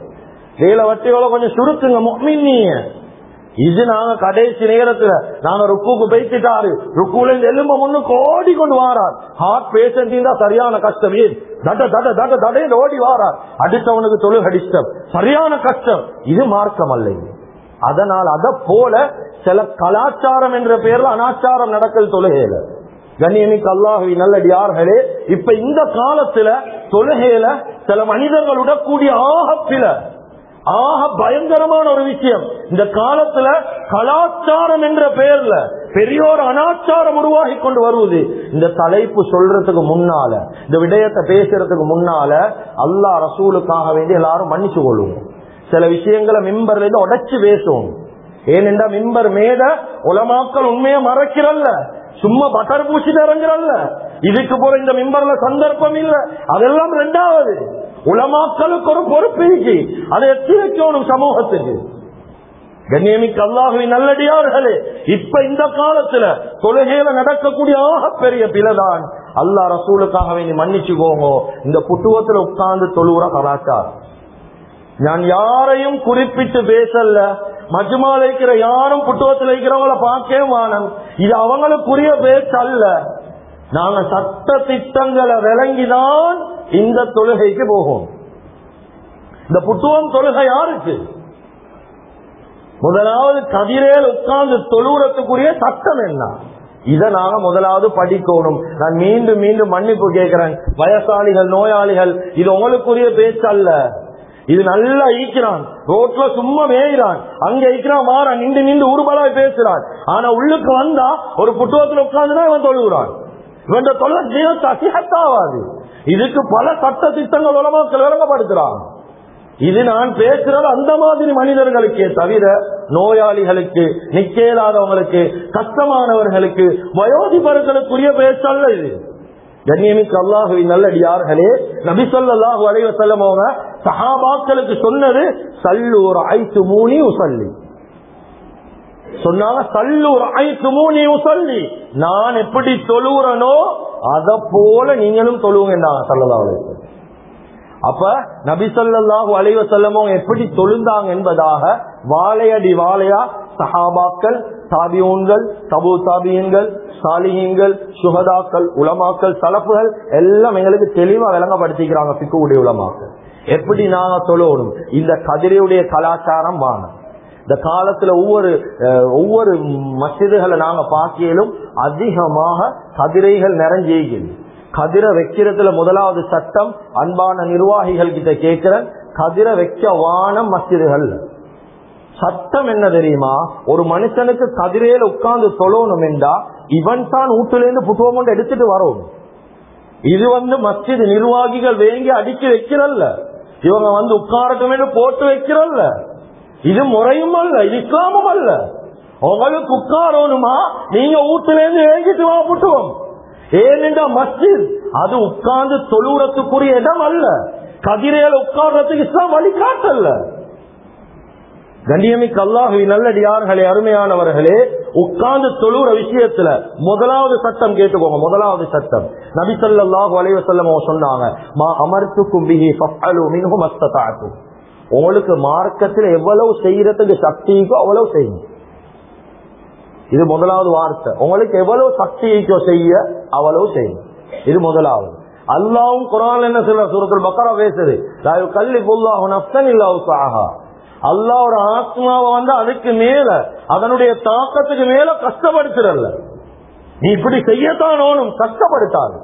Speaker 1: வேலை வட்டியோட கொஞ்சம் சுருக்குங்க மொக்மின் நீங்க. இது நாங்க கடைசி நேரத்துல நாங்க ருக்குக்கு பைத்துட்டாரு ருக்குல இருந்து எலும்ப முன்னு ஓடி கொண்டு வாரார். ஹார்ட் பேஷண்ட் தான் சரியான கஷ்டம் ஏன்? தட தட தட தடையில் ஓடி வாரார். அடித்தவனுக்கு தொழு கடிஷ்டம் சரியான கஷ்டம். இது மார்க்கம் அல்ல அதனால் அத போல சில கலாச்சாரம் என்ற பெயர்ல அனாச்சாரம் நடக்கல் தொழுகையில. கண்ணியமிக்கு அல்லாஹி நல்லடியார்களே இப்ப இந்த காலத்துல தொழுகையில சில மனிதர்கள் விடக்கூடிய ஆகப்பில ஆக பயங்கரமான ஒரு விஷயம். இந்த காலத்துல கலாச்சாரம் என்ற பெயர்ல பெரியோர் அனாச்சாரம் உருவாகி கொண்டு வருவது. இந்த தலைப்பு சொல்றதுக்கு முன்னால இந்த விடயத்தை பேசுறதுக்கு முன்னால அல்லா ரசூலுக்காக வேண்டி எல்லாரும் மன்னிச்சு கொள்ளுவோம். சில விஷயங்களை மிம்பர்ல இருந்து உடைச்சு பேசுவோம். ஏனென்றா மிம்பர் மேத உலமாக்கள் உண்மையை மறைக்கிறல்ல. சும்மா பட்டர் பூச்சிட்டு இறங்குறல்ல. இதுக்கு போற இந்த மிம்பர்ல சந்தர்ப்பம் இல்ல. அதெல்லாம் ரெண்டாவது. உலமாக்களுக்கு ஒரு பொறுப்பு இருக்கு அதை எத்தி வைக்கணும் சமூகத்துக்கு. கண்ணியமிக்கு அல்லாஹுவி நல்லடியார்களே இப்ப இந்த காலத்துல தொழுகையில நடக்கக்கூடிய பெரிய பிளதான் அல்லா ரசூலுக்காக வேண்டி மன்னிச்சுக்கோங்க. இந்த புத்துவத்துல உட்கார்ந்து தொழுவுற கலாச்சாரம் நான் யாரையும் குறிப்பிட்டு பேசல. மஜ்மால இருக்கிற யாரும் புத்துவத்தில் இருக்கிறவங்கள பார்க்கவே வானம் இது அவங்களுக்குரிய பேச்சு அல்ல நாங்க சட்ட திட்டங்களை விளங்கிதான் இந்த தொழுகைக்கு போகும். இந்த புத்துவம் தொழுகை யாருக்கு? முதலாவது கதிரேல் உட்கார்ந்து தொழுகிறதுக்குரிய சட்டம் என்ன? இதை நாங்க முதலாவது படிக்கணும். நான் மீண்டும் மீண்டும் மன்னிப்பு கேட்கிறேன். வயசாளிகள் நோயாளிகள் இது உங்களுக்குரிய பேச்சு அல்ல இது நல்லா ஈக்கிறான் ரோட்ல சும்மா வேகிறான் அங்க ஈக்கிறான் மாறான். நின்று நின்று உருபலாய் பேசுறான். ஆனா உள்ளுக்கு வந்தா ஒரு புட்டுவத்தில் உட்கார்ந்துதான் இவன் தொழுகிறான். இவன் தொல்லை ஜீவன் அசிஹத்தாவாது இதுக்கு பல சட்ட திட்டங்கள் உலமாக்கள் விளங்கப்படுத்துறாங்க. இது நான் பேசுறது அந்த மாதிரி மனிதர்களுக்கே தவிர நோயாளிகளுக்கு நிக்கேலாதவங்களுக்கு கஷ்டமானவர்களுக்கு வயோதிபர்களுக்குரிய பேச்சல்ல இது. கண்ணியமிக்கு அல்லாஹுவின் நல்லடியார்களே நபி சொல்லாஹு அலைவ செல்லம் அவங்க சஹாபாக்களுக்கு சொன்னது சல்லூர் ஐத்து மூணி உசல்லி சொன்னாங்க சல்லூர் ஐத்து மூணி உசல்லி நான் எப்படி தொழுகிறனோ அத போல நீங்களும் தொழுவுங்க சல்லல்லா அலைவ அப்ப நபிசல்லாஹு அலைவ செல்லமோ எப்படி தொழுந்தாங்க என்பதாக வாழையடி வாழையா சஹாபாக்கள் தாபியூன்கள் தபு தாபியன்கள் சாலிகங்கள் சுகதாக்கள் உலமாக்கள் தலப்புகள் எல்லாம் எங்களுக்கு தெளிவா விளங்கப்படுத்திக்கிறாங்க பிக்குடைய உலமாக்கள். எப்படி நாங்க சொல்லணும் இந்த கதிரையுடைய கலாச்சாரம் வாங்க. இந்த காலத்துல ஒவ்வொரு ஒவ்வொரு மசிதுகளை நாங்க பார்க்கையிலும் அதிகமாக கதிரைகள் நிறைஞ்சிருக்கிறது கதிரை வைக்கிறதுல முதலாவது சட்டம் அன்பான நிர்வாகிகள் கிட்ட கேட்கிறேன் கதிரை வைக்க வானம் மசிதுகள். சட்டம் என்ன தெரியுமா? ஒரு மனுஷனுக்கு கதிரையில உட்கார்ந்து தொழணும் என்றா இவன் தான் வீட்டுல புத்துவம் கொண்டு எடுத்துட்டு வரும். இது வந்து மஸ்ஜித் நிர்வாகிகள் வேங்கி அடிக்க வைக்கிறல்ல. இவங்க வந்து உட்காரட்டும் போட்டு வைக்கிறல்ல. இது முறையும் அல்ல இது இஸ்லாமும் அல்ல உங்களுக்கு உட்காரணுமா நீங்க வீட்டுல இருந்து வேங்கிட்டு வா புட்டுவோம் ஏனென்றா மஸ்ஜித் அது உட்கார்ந்து தொழுறதுக்குரிய இடம் அல்ல கதிரையில உட்கார்றதுக்கு இஸ்லாம் வழிகாட்டல்ல கண்ணியமிக்கு அல்லாஹி நல்லடியார்களே அருமையானவர்களே உட்கார்ந்து தொழுற விஷயத்துல முதலாவது சட்டம் கேட்டுக்கோங்க முதலாவது சட்டம் நபிசல்லாஹு அலைவசல்லம் சொன்னாங்க மா அமர்த்துக்கும் உங்களுக்கு மார்க்கத்தில் எவ்வளவு செய்யறதுக்கு சக்தி இருக்கோ அவ்வளவு செய்யுங்க. இது முதலாவது வார்த்தை. உங்களுக்கு எவ்வளவு சக்தி இருக்கோ செய்ய அவ்வளவு செய்யுங்க. இது முதலாவது. அல்லாவும் குரான் என்ன சொல்ற சூரத்தில் பக்கரா பேசுது. கல்வி பொல்லாஹு நப்சன் இல்லாவு சாகா ஒரு ஆத்மாவை வந்து அதுக்கு மேல அதனுடைய தாக்கத்துக்கு மேல கஷ்டப்படுத்துறல்ல. நீ இப்படி செய்யத்தான் கஷ்டப்படுத்தாது.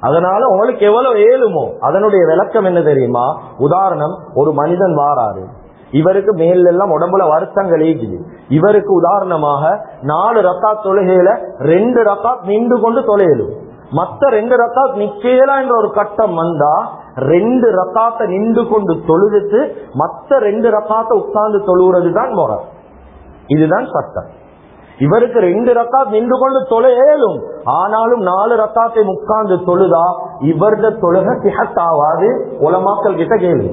Speaker 1: அதனால உங்களுக்கு எவ்வளவு ஏழுமோ அதனுடைய விளக்கம் என்ன தெரியுமா? உதாரணம் ஒரு மனிதன் வாராரு. இவருக்கு மேல எல்லாம் உடம்புல வருத்தங்கள் ஈக்குது இவருக்கு உதாரணமாக நாலு ரத்தா தொழுகையில ரெண்டு ரத்தா நின்று கொண்டு தொலையலும் மத்த ரெண்டு ரக்காத் நிக்கலாம் என்ற ஒரு கட்டம் வந்தா ரெண்டு ரக்காத்தை நின்று கொண்டு தொழுதுட்டு மத்த ரெண்டு ரக்காத்தை உட்கார்ந்து தொழுகிறது தான் முறை. இதுதான் சட்டம். இவருக்கு ரெண்டு ரத்தாத் நின்று கொண்டு தொழையலும் ஆனாலும் நாலு ரத்தாத்தை உட்கார்ந்து தொழுதா? இவரது தொழுக சிகத்தாவாது உலமாக்கல் கிட்ட கேளு.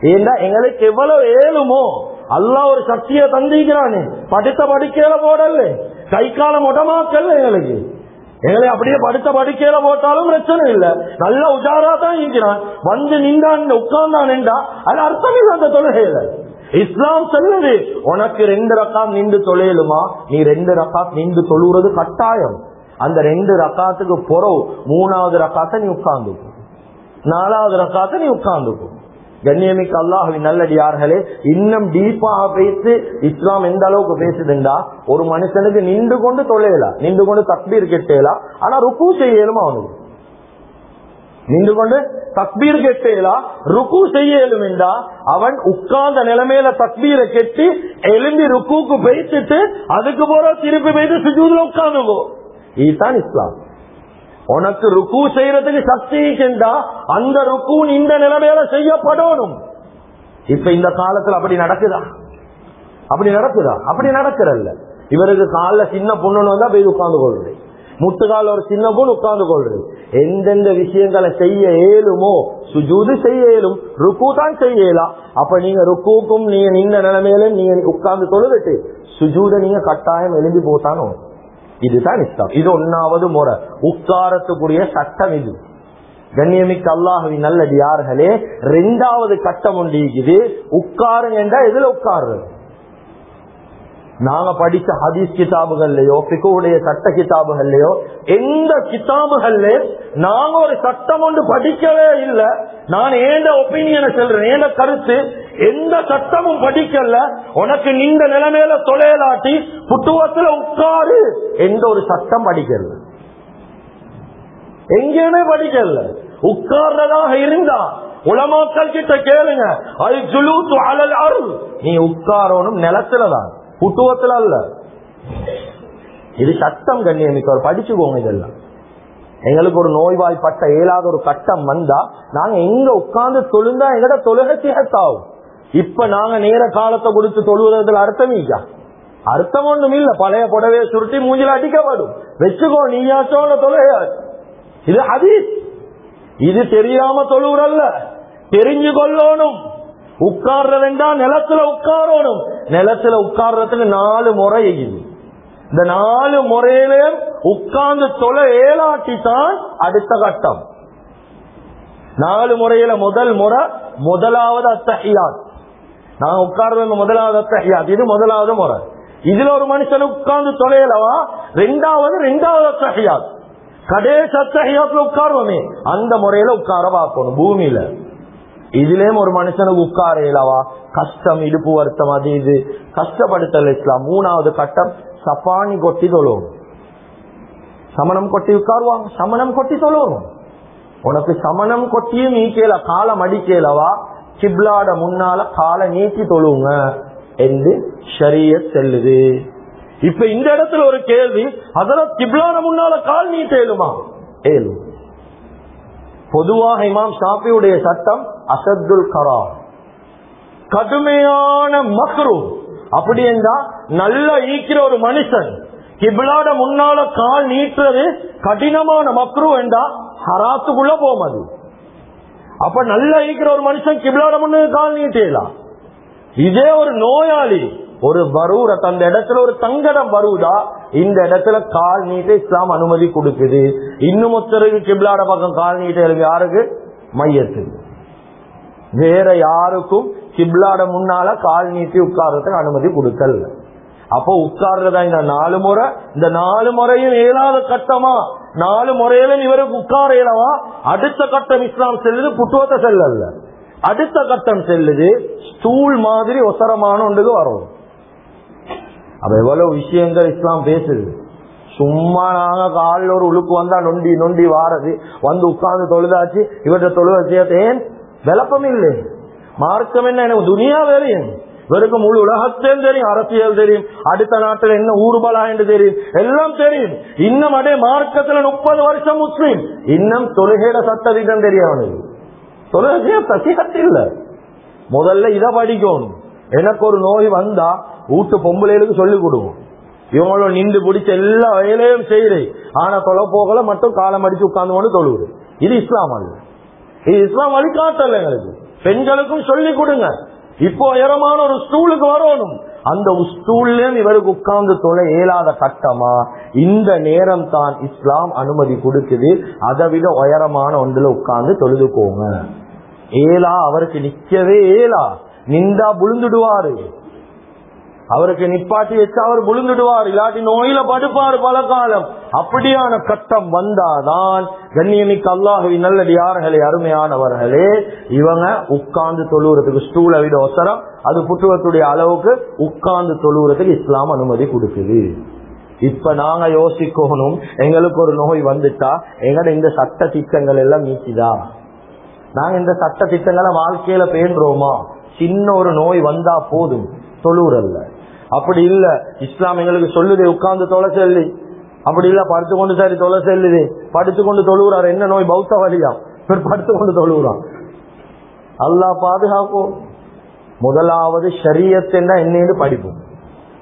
Speaker 1: ஏன்னா எங்களுக்கு எவ்வளவு ஏழுமோ? அல்லா ஒரு சக்தியை தந்திக்கிறானே படித்த படிக்கையில போடல கை காலம் உடமாக்கல் எங்களுக்கு. எங்களை அப்படியே படுத்த படுக்கையில போட்டாலும் பிரச்சனை இல்ல. நல்ல உஜாரா தான் இருக்கிறான். வந்து நின்றான் உட்கார்ந்தான் என்றா அது அர்த்தம் இல்லை அந்த தொழுகையில. இஸ்லாம் சொல்லுது உனக்கு ரெண்டு ரக்காத் நின்று தொழிலுமா நீ ரெண்டு ரக்காத் நின்று தொழுறது கட்டாயம். அந்த ரெண்டு ரக்காத்துக்கு பொறவு மூணாவது ரக்காத்த நீ உட்கார்ந்துக்கும் நாலாவது ரக்காத்த நீ உட்கார்ந்துக்கும் கண்ணியமிக்க அல்லாஹுவின் நல்லடியார்களே இன்னும் டீப்பாக பேசி இஸ்லாம் எந்த அளவுக்கு பேசுதுண்டா? ஒரு மனுஷனுக்கு நின்று கொண்டு தொழிலா நின்று கொண்டு தப்பி இருக்கட்டேலா ஆனா ருக்கு செய்யலுமா அவனுக்கு? நின்று கொண்டு தக்பீர் கெட்டேலாம் ருக்கு செய்ய என்றா அவன் உட்கார்ந்த நிலைமையில தக்பீரை கெட்டி எலும்பி ருக்குக்கு பேசிட்டு அதுக்கு போற திருப்பி போயிட்டு சுஜூதுல உட்காந்துக்கோ. இதுதான் இஸ்லாம். உனக்கு ருக்கு செய்யறதுக்கு சக்தி சென்றா அந்த ருக்கு இந்த நிலைமையில செய்யப்படணும். இப்ப இந்த காலத்துல அப்படி நடக்குதா? அப்படி நடக்குதா? அப்படி நடக்கிறல்ல. இவருக்கு கால சின்ன பொண்ணுன்னு வந்தா போய் உட்கார்ந்து கொள்றது முட்டுக்கால ஒரு சின்ன போல் உட்கார்ந்து கொள்றது எந்தெந்த விஷயங்களை செய்ய இயலுமோ சுஜூது செய்ய இயலும் ருக்கு தான் செய்யலாம் அப்ப நீங்க ருக்குக்கும் நீங்க நின்ற நிலைமையில நீங்க உட்கார்ந்து தொழுதுட்டு சுஜூத நீங்க கட்டாயம் எழுதி போட்டானோ இதுதான் இஸ்லாம். இது ஒன்னாவது முறை. உட்காரத்துக்குரிய சட்டம் இது. கண்ணியமிக்க நல்லது நல்லடியார்களே ரெண்டாவது கட்டம் ஒன்று இருக்குது. உட்காருங்க எதுல உட்காருறது? நாங்க படிச்ச ஹதீஸ் கிதாபுகள்லயோ பிகோடைய சட்ட கிதாபுகள்லயோ எந்த கிதாபுகள்ல நாங்க ஒரு சட்டம் ஒன்று படிக்கவே இல்லை. நான் ஏண்ட ஒப்பீனியனை சொல்றேன் ஏண்ட கருத்து? எந்த சட்டமும் படிக்கல. உனக்கு நீண்ட நிலைமையில தொலைலாட்டி புட்டுவத்துல உட்காரு. எந்த ஒரு சட்டம் படிக்கல. எங்கேயுமே படிக்கல. உட்கார்றதாக இருந்தா உலமாக்கள் கிட்ட கேளுங்க. அது ஜுலூத்து அலல் அருள் நீ உட்காரணும் நிலத்துலதான். புட்டுவத்துல அல்ல. இது சட்டம் கண்ணியமிக்கவர். படிச்சுக்கோங்க இதெல்லாம். எங்களுக்கு ஒரு நோய்வாய்ப்பட்ட இயலாத ஒரு கட்டம் வந்தா நாங்க எங்க உட்கார்ந்து தொழுந்தா எங்கட தொழுகை சிகத்தாகும் இப்ப நாங்க நேர காலத்தை கொடுத்து தொழுவதில் அர்த்தம் இல்லா. அர்த்தம் ஒண்ணும் இல்ல. பழைய புடவைய சுருட்டி மூஞ்சில அடிக்கப்படும். வச்சுக்கோ நீயாச்சோ தொழுகையா. இது ஹதீஸ். இது தெரியாம தொழுவுறல்ல. தெரிஞ்சு கொள்ளணும். உட்கார்றதுண்டா நிலத்துல உட்காரணும். நிலத்துல உட்கார்றதுக்கு நாலு முறை இந்த நாலு முறையிலும் உட்கார்ந்து தொலை ஏலாட்டி தான் அடுத்த கட்டம். நாலு முறையில முதல் முறை முதலாவது அத்தஹியாத். நான் உட்கார்றது முதலாவது அத்தஹியாத். இது முதலாவது முறை. இதுல ஒரு மனுஷன் உட்கார்ந்து தொலையலவா? ரெண்டாவது ரெண்டாவது அத்தஹியாத். கடைசி அத்தஹியாத்ல உட்காருவோமே. அந்த முறையில உட்கார பார்க்கணும். பூமியில. இதுலயும் ஒரு மனுஷனுக்கு உட்கார இயலவா? கஷ்டம் இடுப்பு வருத்தம் அது இது. கஷ்டப்படுத்தல் இஸ்லாம். மூணாவது கட்டம் சப்பானி கொட்டி தொழுவோம் சமணம் கொட்டி உட்காருவாங்க. சமணம் கொட்டி தொழுவோம் உனக்கு சமணம் கொட்டியும் நீக்கல காலம் அடிக்கலவா? கிப்லாட முன்னால காலை நீக்கி தொழுவுங்க என்று ஷரிய செல்லுது. இப்ப இந்த இடத்துல ஒரு கேள்வி அதெல்லாம் கிப்லாட முன்னால கால் நீட்டேலுமா ஏலும் பொதுவாக இமாம் ஷாபியுடைய சட்டம் அசத்துல் கரா கடுமையான மக்ரு. அப்படி என்றா நல்ல ஈக்கிற ஒரு மனுஷன் கிபிலாட முன்னால கால் நீட்டுறது கடினமான மக்ரு என்றா ஹராத்துக்குள்ள போமது அப்ப நல்ல ஈக்கிற ஒரு மனுஷன் கிபிலாட முன்னால கால் நீட்டலாம் இதே ஒரு நோயாளி ஒரு வரூரத் அந்த இடத்துல ஒரு தங்கடம் வருதா இந்த இடத்துல கால் நீட்ட இஸ்லாம் அனுமதி கொடுக்குது. இன்னும் ஒருத்தருக்கு கிபிலாட பக்கம் கால் நீட்ட யாருக்கு? மையத்துக்கு. வேற யாருக்கும் கிப்லாட முன்னால கால் நீட்டி உட்கார்றதுக்கு அனுமதி கொடுக்கல. அப்போ உட்கார்றதா இந்த நாலு முறை? இந்த நாலு முறையும் ஏழாவது கட்டமா? நாலு முறையிலும் இவருக்கு உட்கார இயலவா அடுத்த கட்டம் இஸ்லாம் செல்லுது புட்டுவத்தை செல்லல. அடுத்த கட்டம் செல்லுது ஸ்டூல் மாதிரி ஒசரமான ஒன்றுக்கு வரும். அப்ப எவ்வளவு விஷயங்கள் இஸ்லாம் பேசுது? சும்மா நாங்க காலில் ஒரு உழுக்கு வந்தா நொண்டி நொண்டி வாரது. வந்து உட்கார்ந்து தொழுதாச்சு இவற்றை தொழுத சேர்த்து விளப்பம் இல்லை. மார்க்கம் என்ன? எனக்கு துனியா தெரியும். இவருக்கு முழு உலகத்தையும் தெரியும் அரசியல் தெரியும் அடுத்த நாட்டில் என்ன ஊர்பலா என்று தெரியும். எல்லாம் தெரியும். இன்னும் அதே மார்க்கத்துல முப்பது வருஷம் முஸ்லீம். இன்னும் தொழுகையிட சட்டதிட்டம் தெரியும் அவனுக்கு தொழுகைய சசிகத்து முதல்ல இதை படிக்கணும். எனக்கு ஒரு நோய் வந்தா வீட்டு பொம்பளைகளுக்கு சொல்லிக் கொடுவோம். இவங்களும் நின்று பிடிச்ச எல்லா வேலையும் செய்யுது ஆனா தொலை போகல மட்டும் காலம் அடிச்சு உட்கார்ந்து கொண்டு தொழுவுது இது இஸ்லாம் அல்ல. இது இஸ்லாம் வழிகாட்டல எங்களுக்கு. பெண்களுக்கும் சொல்லி கொடுங்க. இப்போ உயரமான ஒரு ஸ்டூலுக்கு வரணும். அந்த ஸ்டூல்லையும் இவருக்கு உட்கார்ந்து தொலை இயலாத கட்டமா இந்த நேரம் தான் இஸ்லாம் அனுமதி கொடுக்குது. அதை விட உயரமான ஒன்றுல உட்கார்ந்து தொழுதுக்கோங்க. ஏலா அவருக்கு நிக்கவே ஏலா. நின்றா புழுந்துடுவாரு அவருக்கு நிப்பாட்டி வச்சு அவர் விழுந்துடுவார். இல்லாட்டி நோயில படுப்பார் பல காலம். அப்படியான கட்டம் வந்தாதான் கண்ணியமிக்கு அல்லாஹவி நல்லடியார்களே அருமையானவர்களே இவங்க உட்கார்ந்து தொழுவுறதுக்கு ஸ்டூலை விட ஒசரம் அது புத்துவத்துடைய அளவுக்கு உட்கார்ந்து தொழுவுறதுக்கு இஸ்லாம் அனுமதி கொடுக்குது. இப்ப நாங்க யோசிக்கணும் எங்களுக்கு ஒரு நோய் வந்துட்டா எங்கட இந்த சட்ட திட்டங்கள் எல்லாம் நீக்கிதா நாங்க இந்த சட்ட திட்டங்களை வாழ்க்கையில பேன்றோமா சின்ன ஒரு நோய் வந்தா போதும் தொழுவுறல்ல. அப்படி இல்ல. இஸ்லாம் எங்களுக்கு சொல்லுது உட்கார்ந்து தொலை சொல்லி. அப்படி இல்ல படுத்து கொண்டு சரி தொலை செல்லுது. படுத்து கொண்டு தொழுகிறார் என்ன நோய்? பௌத்த வழியா படுத்து கொண்டு தொழுகிறான் அல்லா பாதுகாப்போம் முதலாவது ஷரியத்தின் என்னன்னு படிப்போம்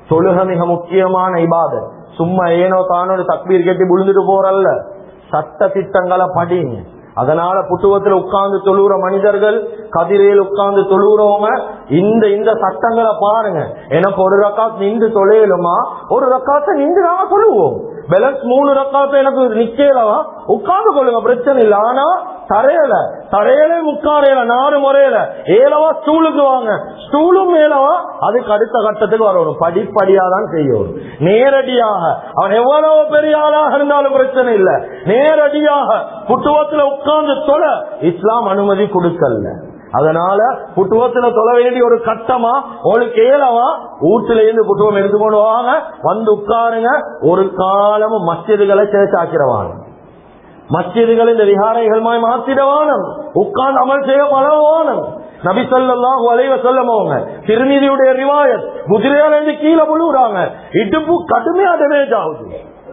Speaker 1: தொழுக மிக முக்கியமான இபாத சும்மா ஏனோ தானோ தக்பீர் கட்டி விழுந்துட்டு போறல்ல. சட்ட திட்டங்களை படிங்க. அதனால புத்துவத்துல உட்கார்ந்து தொழுகிற மனிதர்கள் கதிரையில் உட்கார்ந்து தொழுகிறவங்க இந்த இந்த சட்டங்களை பாருங்க. எனக்கு ஒரு ரக்காத் நின்று தொழிலுமா ஒரு ரக்காத்தை நின்று நாங்க சொல்லுவோம் பேலன்ஸ் மூணு ரக்காத்த எனக்கு நிக்கலவா உட்கார்ந்து கொள்ளுங்க பிரச்சனை இல்லை. ஆனா தரையல தரையலே உட்காரையில நாலு முறையில ஏலவா ஸ்டூலுக்கு வாங்க. ஸ்டூலும் மேலவா அதுக்கு அடுத்த கட்டத்துக்கு வரணும். படிப்படியா தான் செய்யணும். நேரடியாக. அவன் எவ்வளவு பெரிய ஆளாக இருந்தாலும் பிரச்சனை இல்லை. நேரடியாக. புத்துவத்துல உட்கார்ந்து தொலை. இஸ்லாம் அனுமதி கொடுக்கல. அதனால புட்டுவத்துல தொழ வேண்டிய ஒரு கட்டமா உங்களுக்கு ஏலவா வீட்டுல இருந்து புட்டுவம் எடுத்துக்கொண்டு வாங்க வந்து உட்காருங்க. ஒரு காலமும் மஸ்ஜிதுகளை சேர்த்தாக்கிறவாங்க மஸ்ஜிதுகள் இந்த விஹாரைகள் மாத்திடவானம் உட்கார்ந்து அமல் செய்ய பலவானம் நபி சொல்லாஹு அலைவ சொல்லமவங்க திருநீதியுடைய ரிவாயத் குதிரையால இருந்து கீழே விழுவுறாங்க. இடுப்பு கடுமையா டேமேஜ் ஆகுது.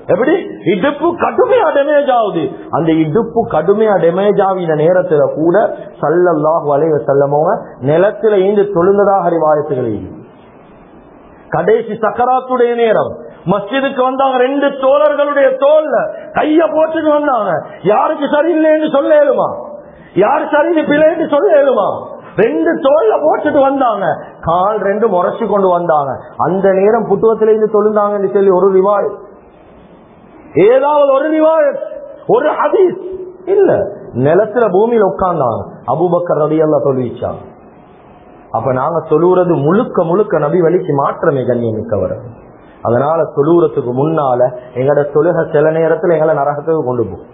Speaker 1: எப்படி? இடுப்பு கடுமையா டேமேஜ் ஆகுது. அந்த இடுப்பு கடுமையா டேமேஜ் ஆகின நேரத்துல கூட சல்லல்லாஹு அலைவ செல்லமோ நிலத்துல ஏந்து தொழுந்ததாக ரிவாயத்துகள் கடைசி சக்கராத்துடைய நேரம். மஸ்ஜிதுக்கு வந்தாங்க ரெண்டு தோழர்களுடைய தோல்ல கைய போட்டுட்டு வந்தாங்க. யாருக்கு சரியில்லைன்னு சொல்ல ஏழுமா? யாரு சரின்னு பிள்ளைன்னு சொல்ல ஏழுமா? ரெண்டு தோல்ல போட்டுட்டு வந்தாங்க. கால் ரெண்டு முறைச்சு கொண்டு வந்தாங்க. அந்த நேரம் புத்துவத்தில இருந்து தொழுந்தாங்கன்னு சொல்லி ஒரு ரிவாய் ஏதாவது ஒரு ரிவாய் ஒரு ஹதீஸ். இல்ல. நிலத்துல பூமியில உட்கார்ந்தாங்க. அபுபக்கர் ரவி எல்லாம் தொழுவிச்சாங்க அப்ப நாங்க சொல்லுறது முழுக்க முழுக்க நபி வலிக்கு மாற்றமே கண்ணியமிக்கவர். அதனால சொல்லுறதுக்கு முன்னால எங்கட தொழுக சில நேரத்துல எங்களை நரகத்துக்கு கொண்டு போகும்.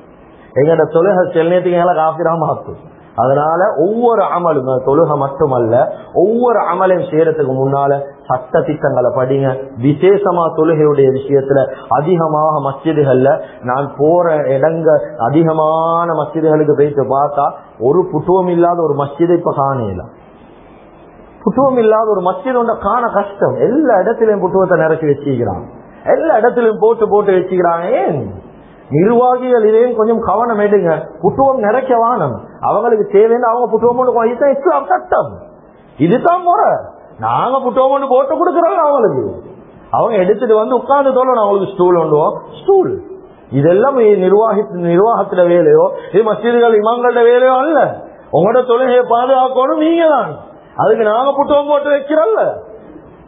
Speaker 1: எங்கட தொழுக சில நேரத்துக்கு எங்களை காப்பிராம அதனால ஒவ்வொரு அமலும் தொழுக மட்டுமல்ல ஒவ்வொரு அமலையும் செய்யறதுக்கு முன்னால சட்ட திட்டங்களை படிங்க. விசேஷமா தொழுகையுடைய விஷயத்துல அதிகமாக மஸ்ஜிதுகள்ல நான் போற இடங்க அதிகமான மஸ்ஜிதுகளுக்கு போயிட்டு பார்த்தா ஒரு புட்டுவம் இல்லாத ஒரு மஸ்ஜிதை இப்ப காணலாம் புட்டுவம் இல்லாத ஒரு மஸ்ஜித் ஒன்றை காண கஷ்டம். எல்லா இடத்திலையும் புட்டுவத்தை நிரப்பி வச்சுக்கிறான். எல்லா இடத்திலும் போட்டு போட்டு வச்சுக்கிறான். ஏன்? நிர்வாகிகள் இதையும் கொஞ்சம் கவனம் எடுங்க. புட்டுவம் நிறைக்க வானம் அவங்களுக்கு தேவைன்னு அவங்க புட்டுவம் கொண்டு இதுதான் இஸ்லாம் சட்டம். இதுதான் முறை. நாங்க புட்டுவம் ஒன்று போட்டு கொடுக்கறோம் அவங்களுக்கு. அவங்க எடுத்துட்டு வந்து உட்கார்ந்து தோணும் அவங்களுக்கு ஸ்டூல் ஒன்றுவோம் ஸ்டூல் இதெல்லாம் நிர்வாகி நிர்வாகத்துல வேலையோ இது மசிதிகள் இமாங்களோட வேலையோ அல்ல. உங்களோட தொழுகையை பாதுகாக்கணும் நீங்க தான் அதுக்கு நாங்க புத்தகம் போட்டு வைக்கிறோம்ல.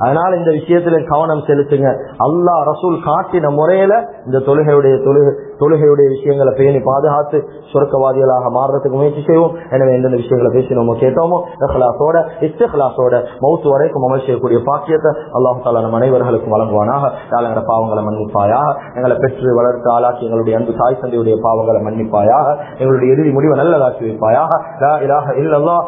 Speaker 1: அதனால இந்த விஷயத்துல கவனம் செலுத்துங்க. அல்லாஹ் ரசூல் காட்டின முறையில இந்த தொழுகையுடைய தொழுகை தொழுகையுடைய விஷயங்களை பேணி பாதுகாத்து சுரக்கவாதிகளாக மாறுறதுக்கு முயற்சி செய்வோம். எனவே எந்தெந்த விஷயங்களை பேசினோமோ கேட்டோமோ இஹ்லாசோட இஸ்திஹ்லாசோட மௌத்து வரைக்கும் அமல் செய்யக்கூடிய பாக்கியத்தை அல்லாஹு தாலா நம் அனைவர்களுக்கும் வழங்குவானாக. எங்களோட பாவங்களை மன்னிப்பாயாக? எங்களை பெற்று வளர்த்து ஆளாக்கி எங்களுடைய அன்பு தாய் தந்தையுடைய பாவங்களை மன்னிப்பாயாக? எங்களுடைய இறுதி முடிவை நல்லதாக்கி வைப்பாயாக? லா இலாஹ இல்லல்லாஹ்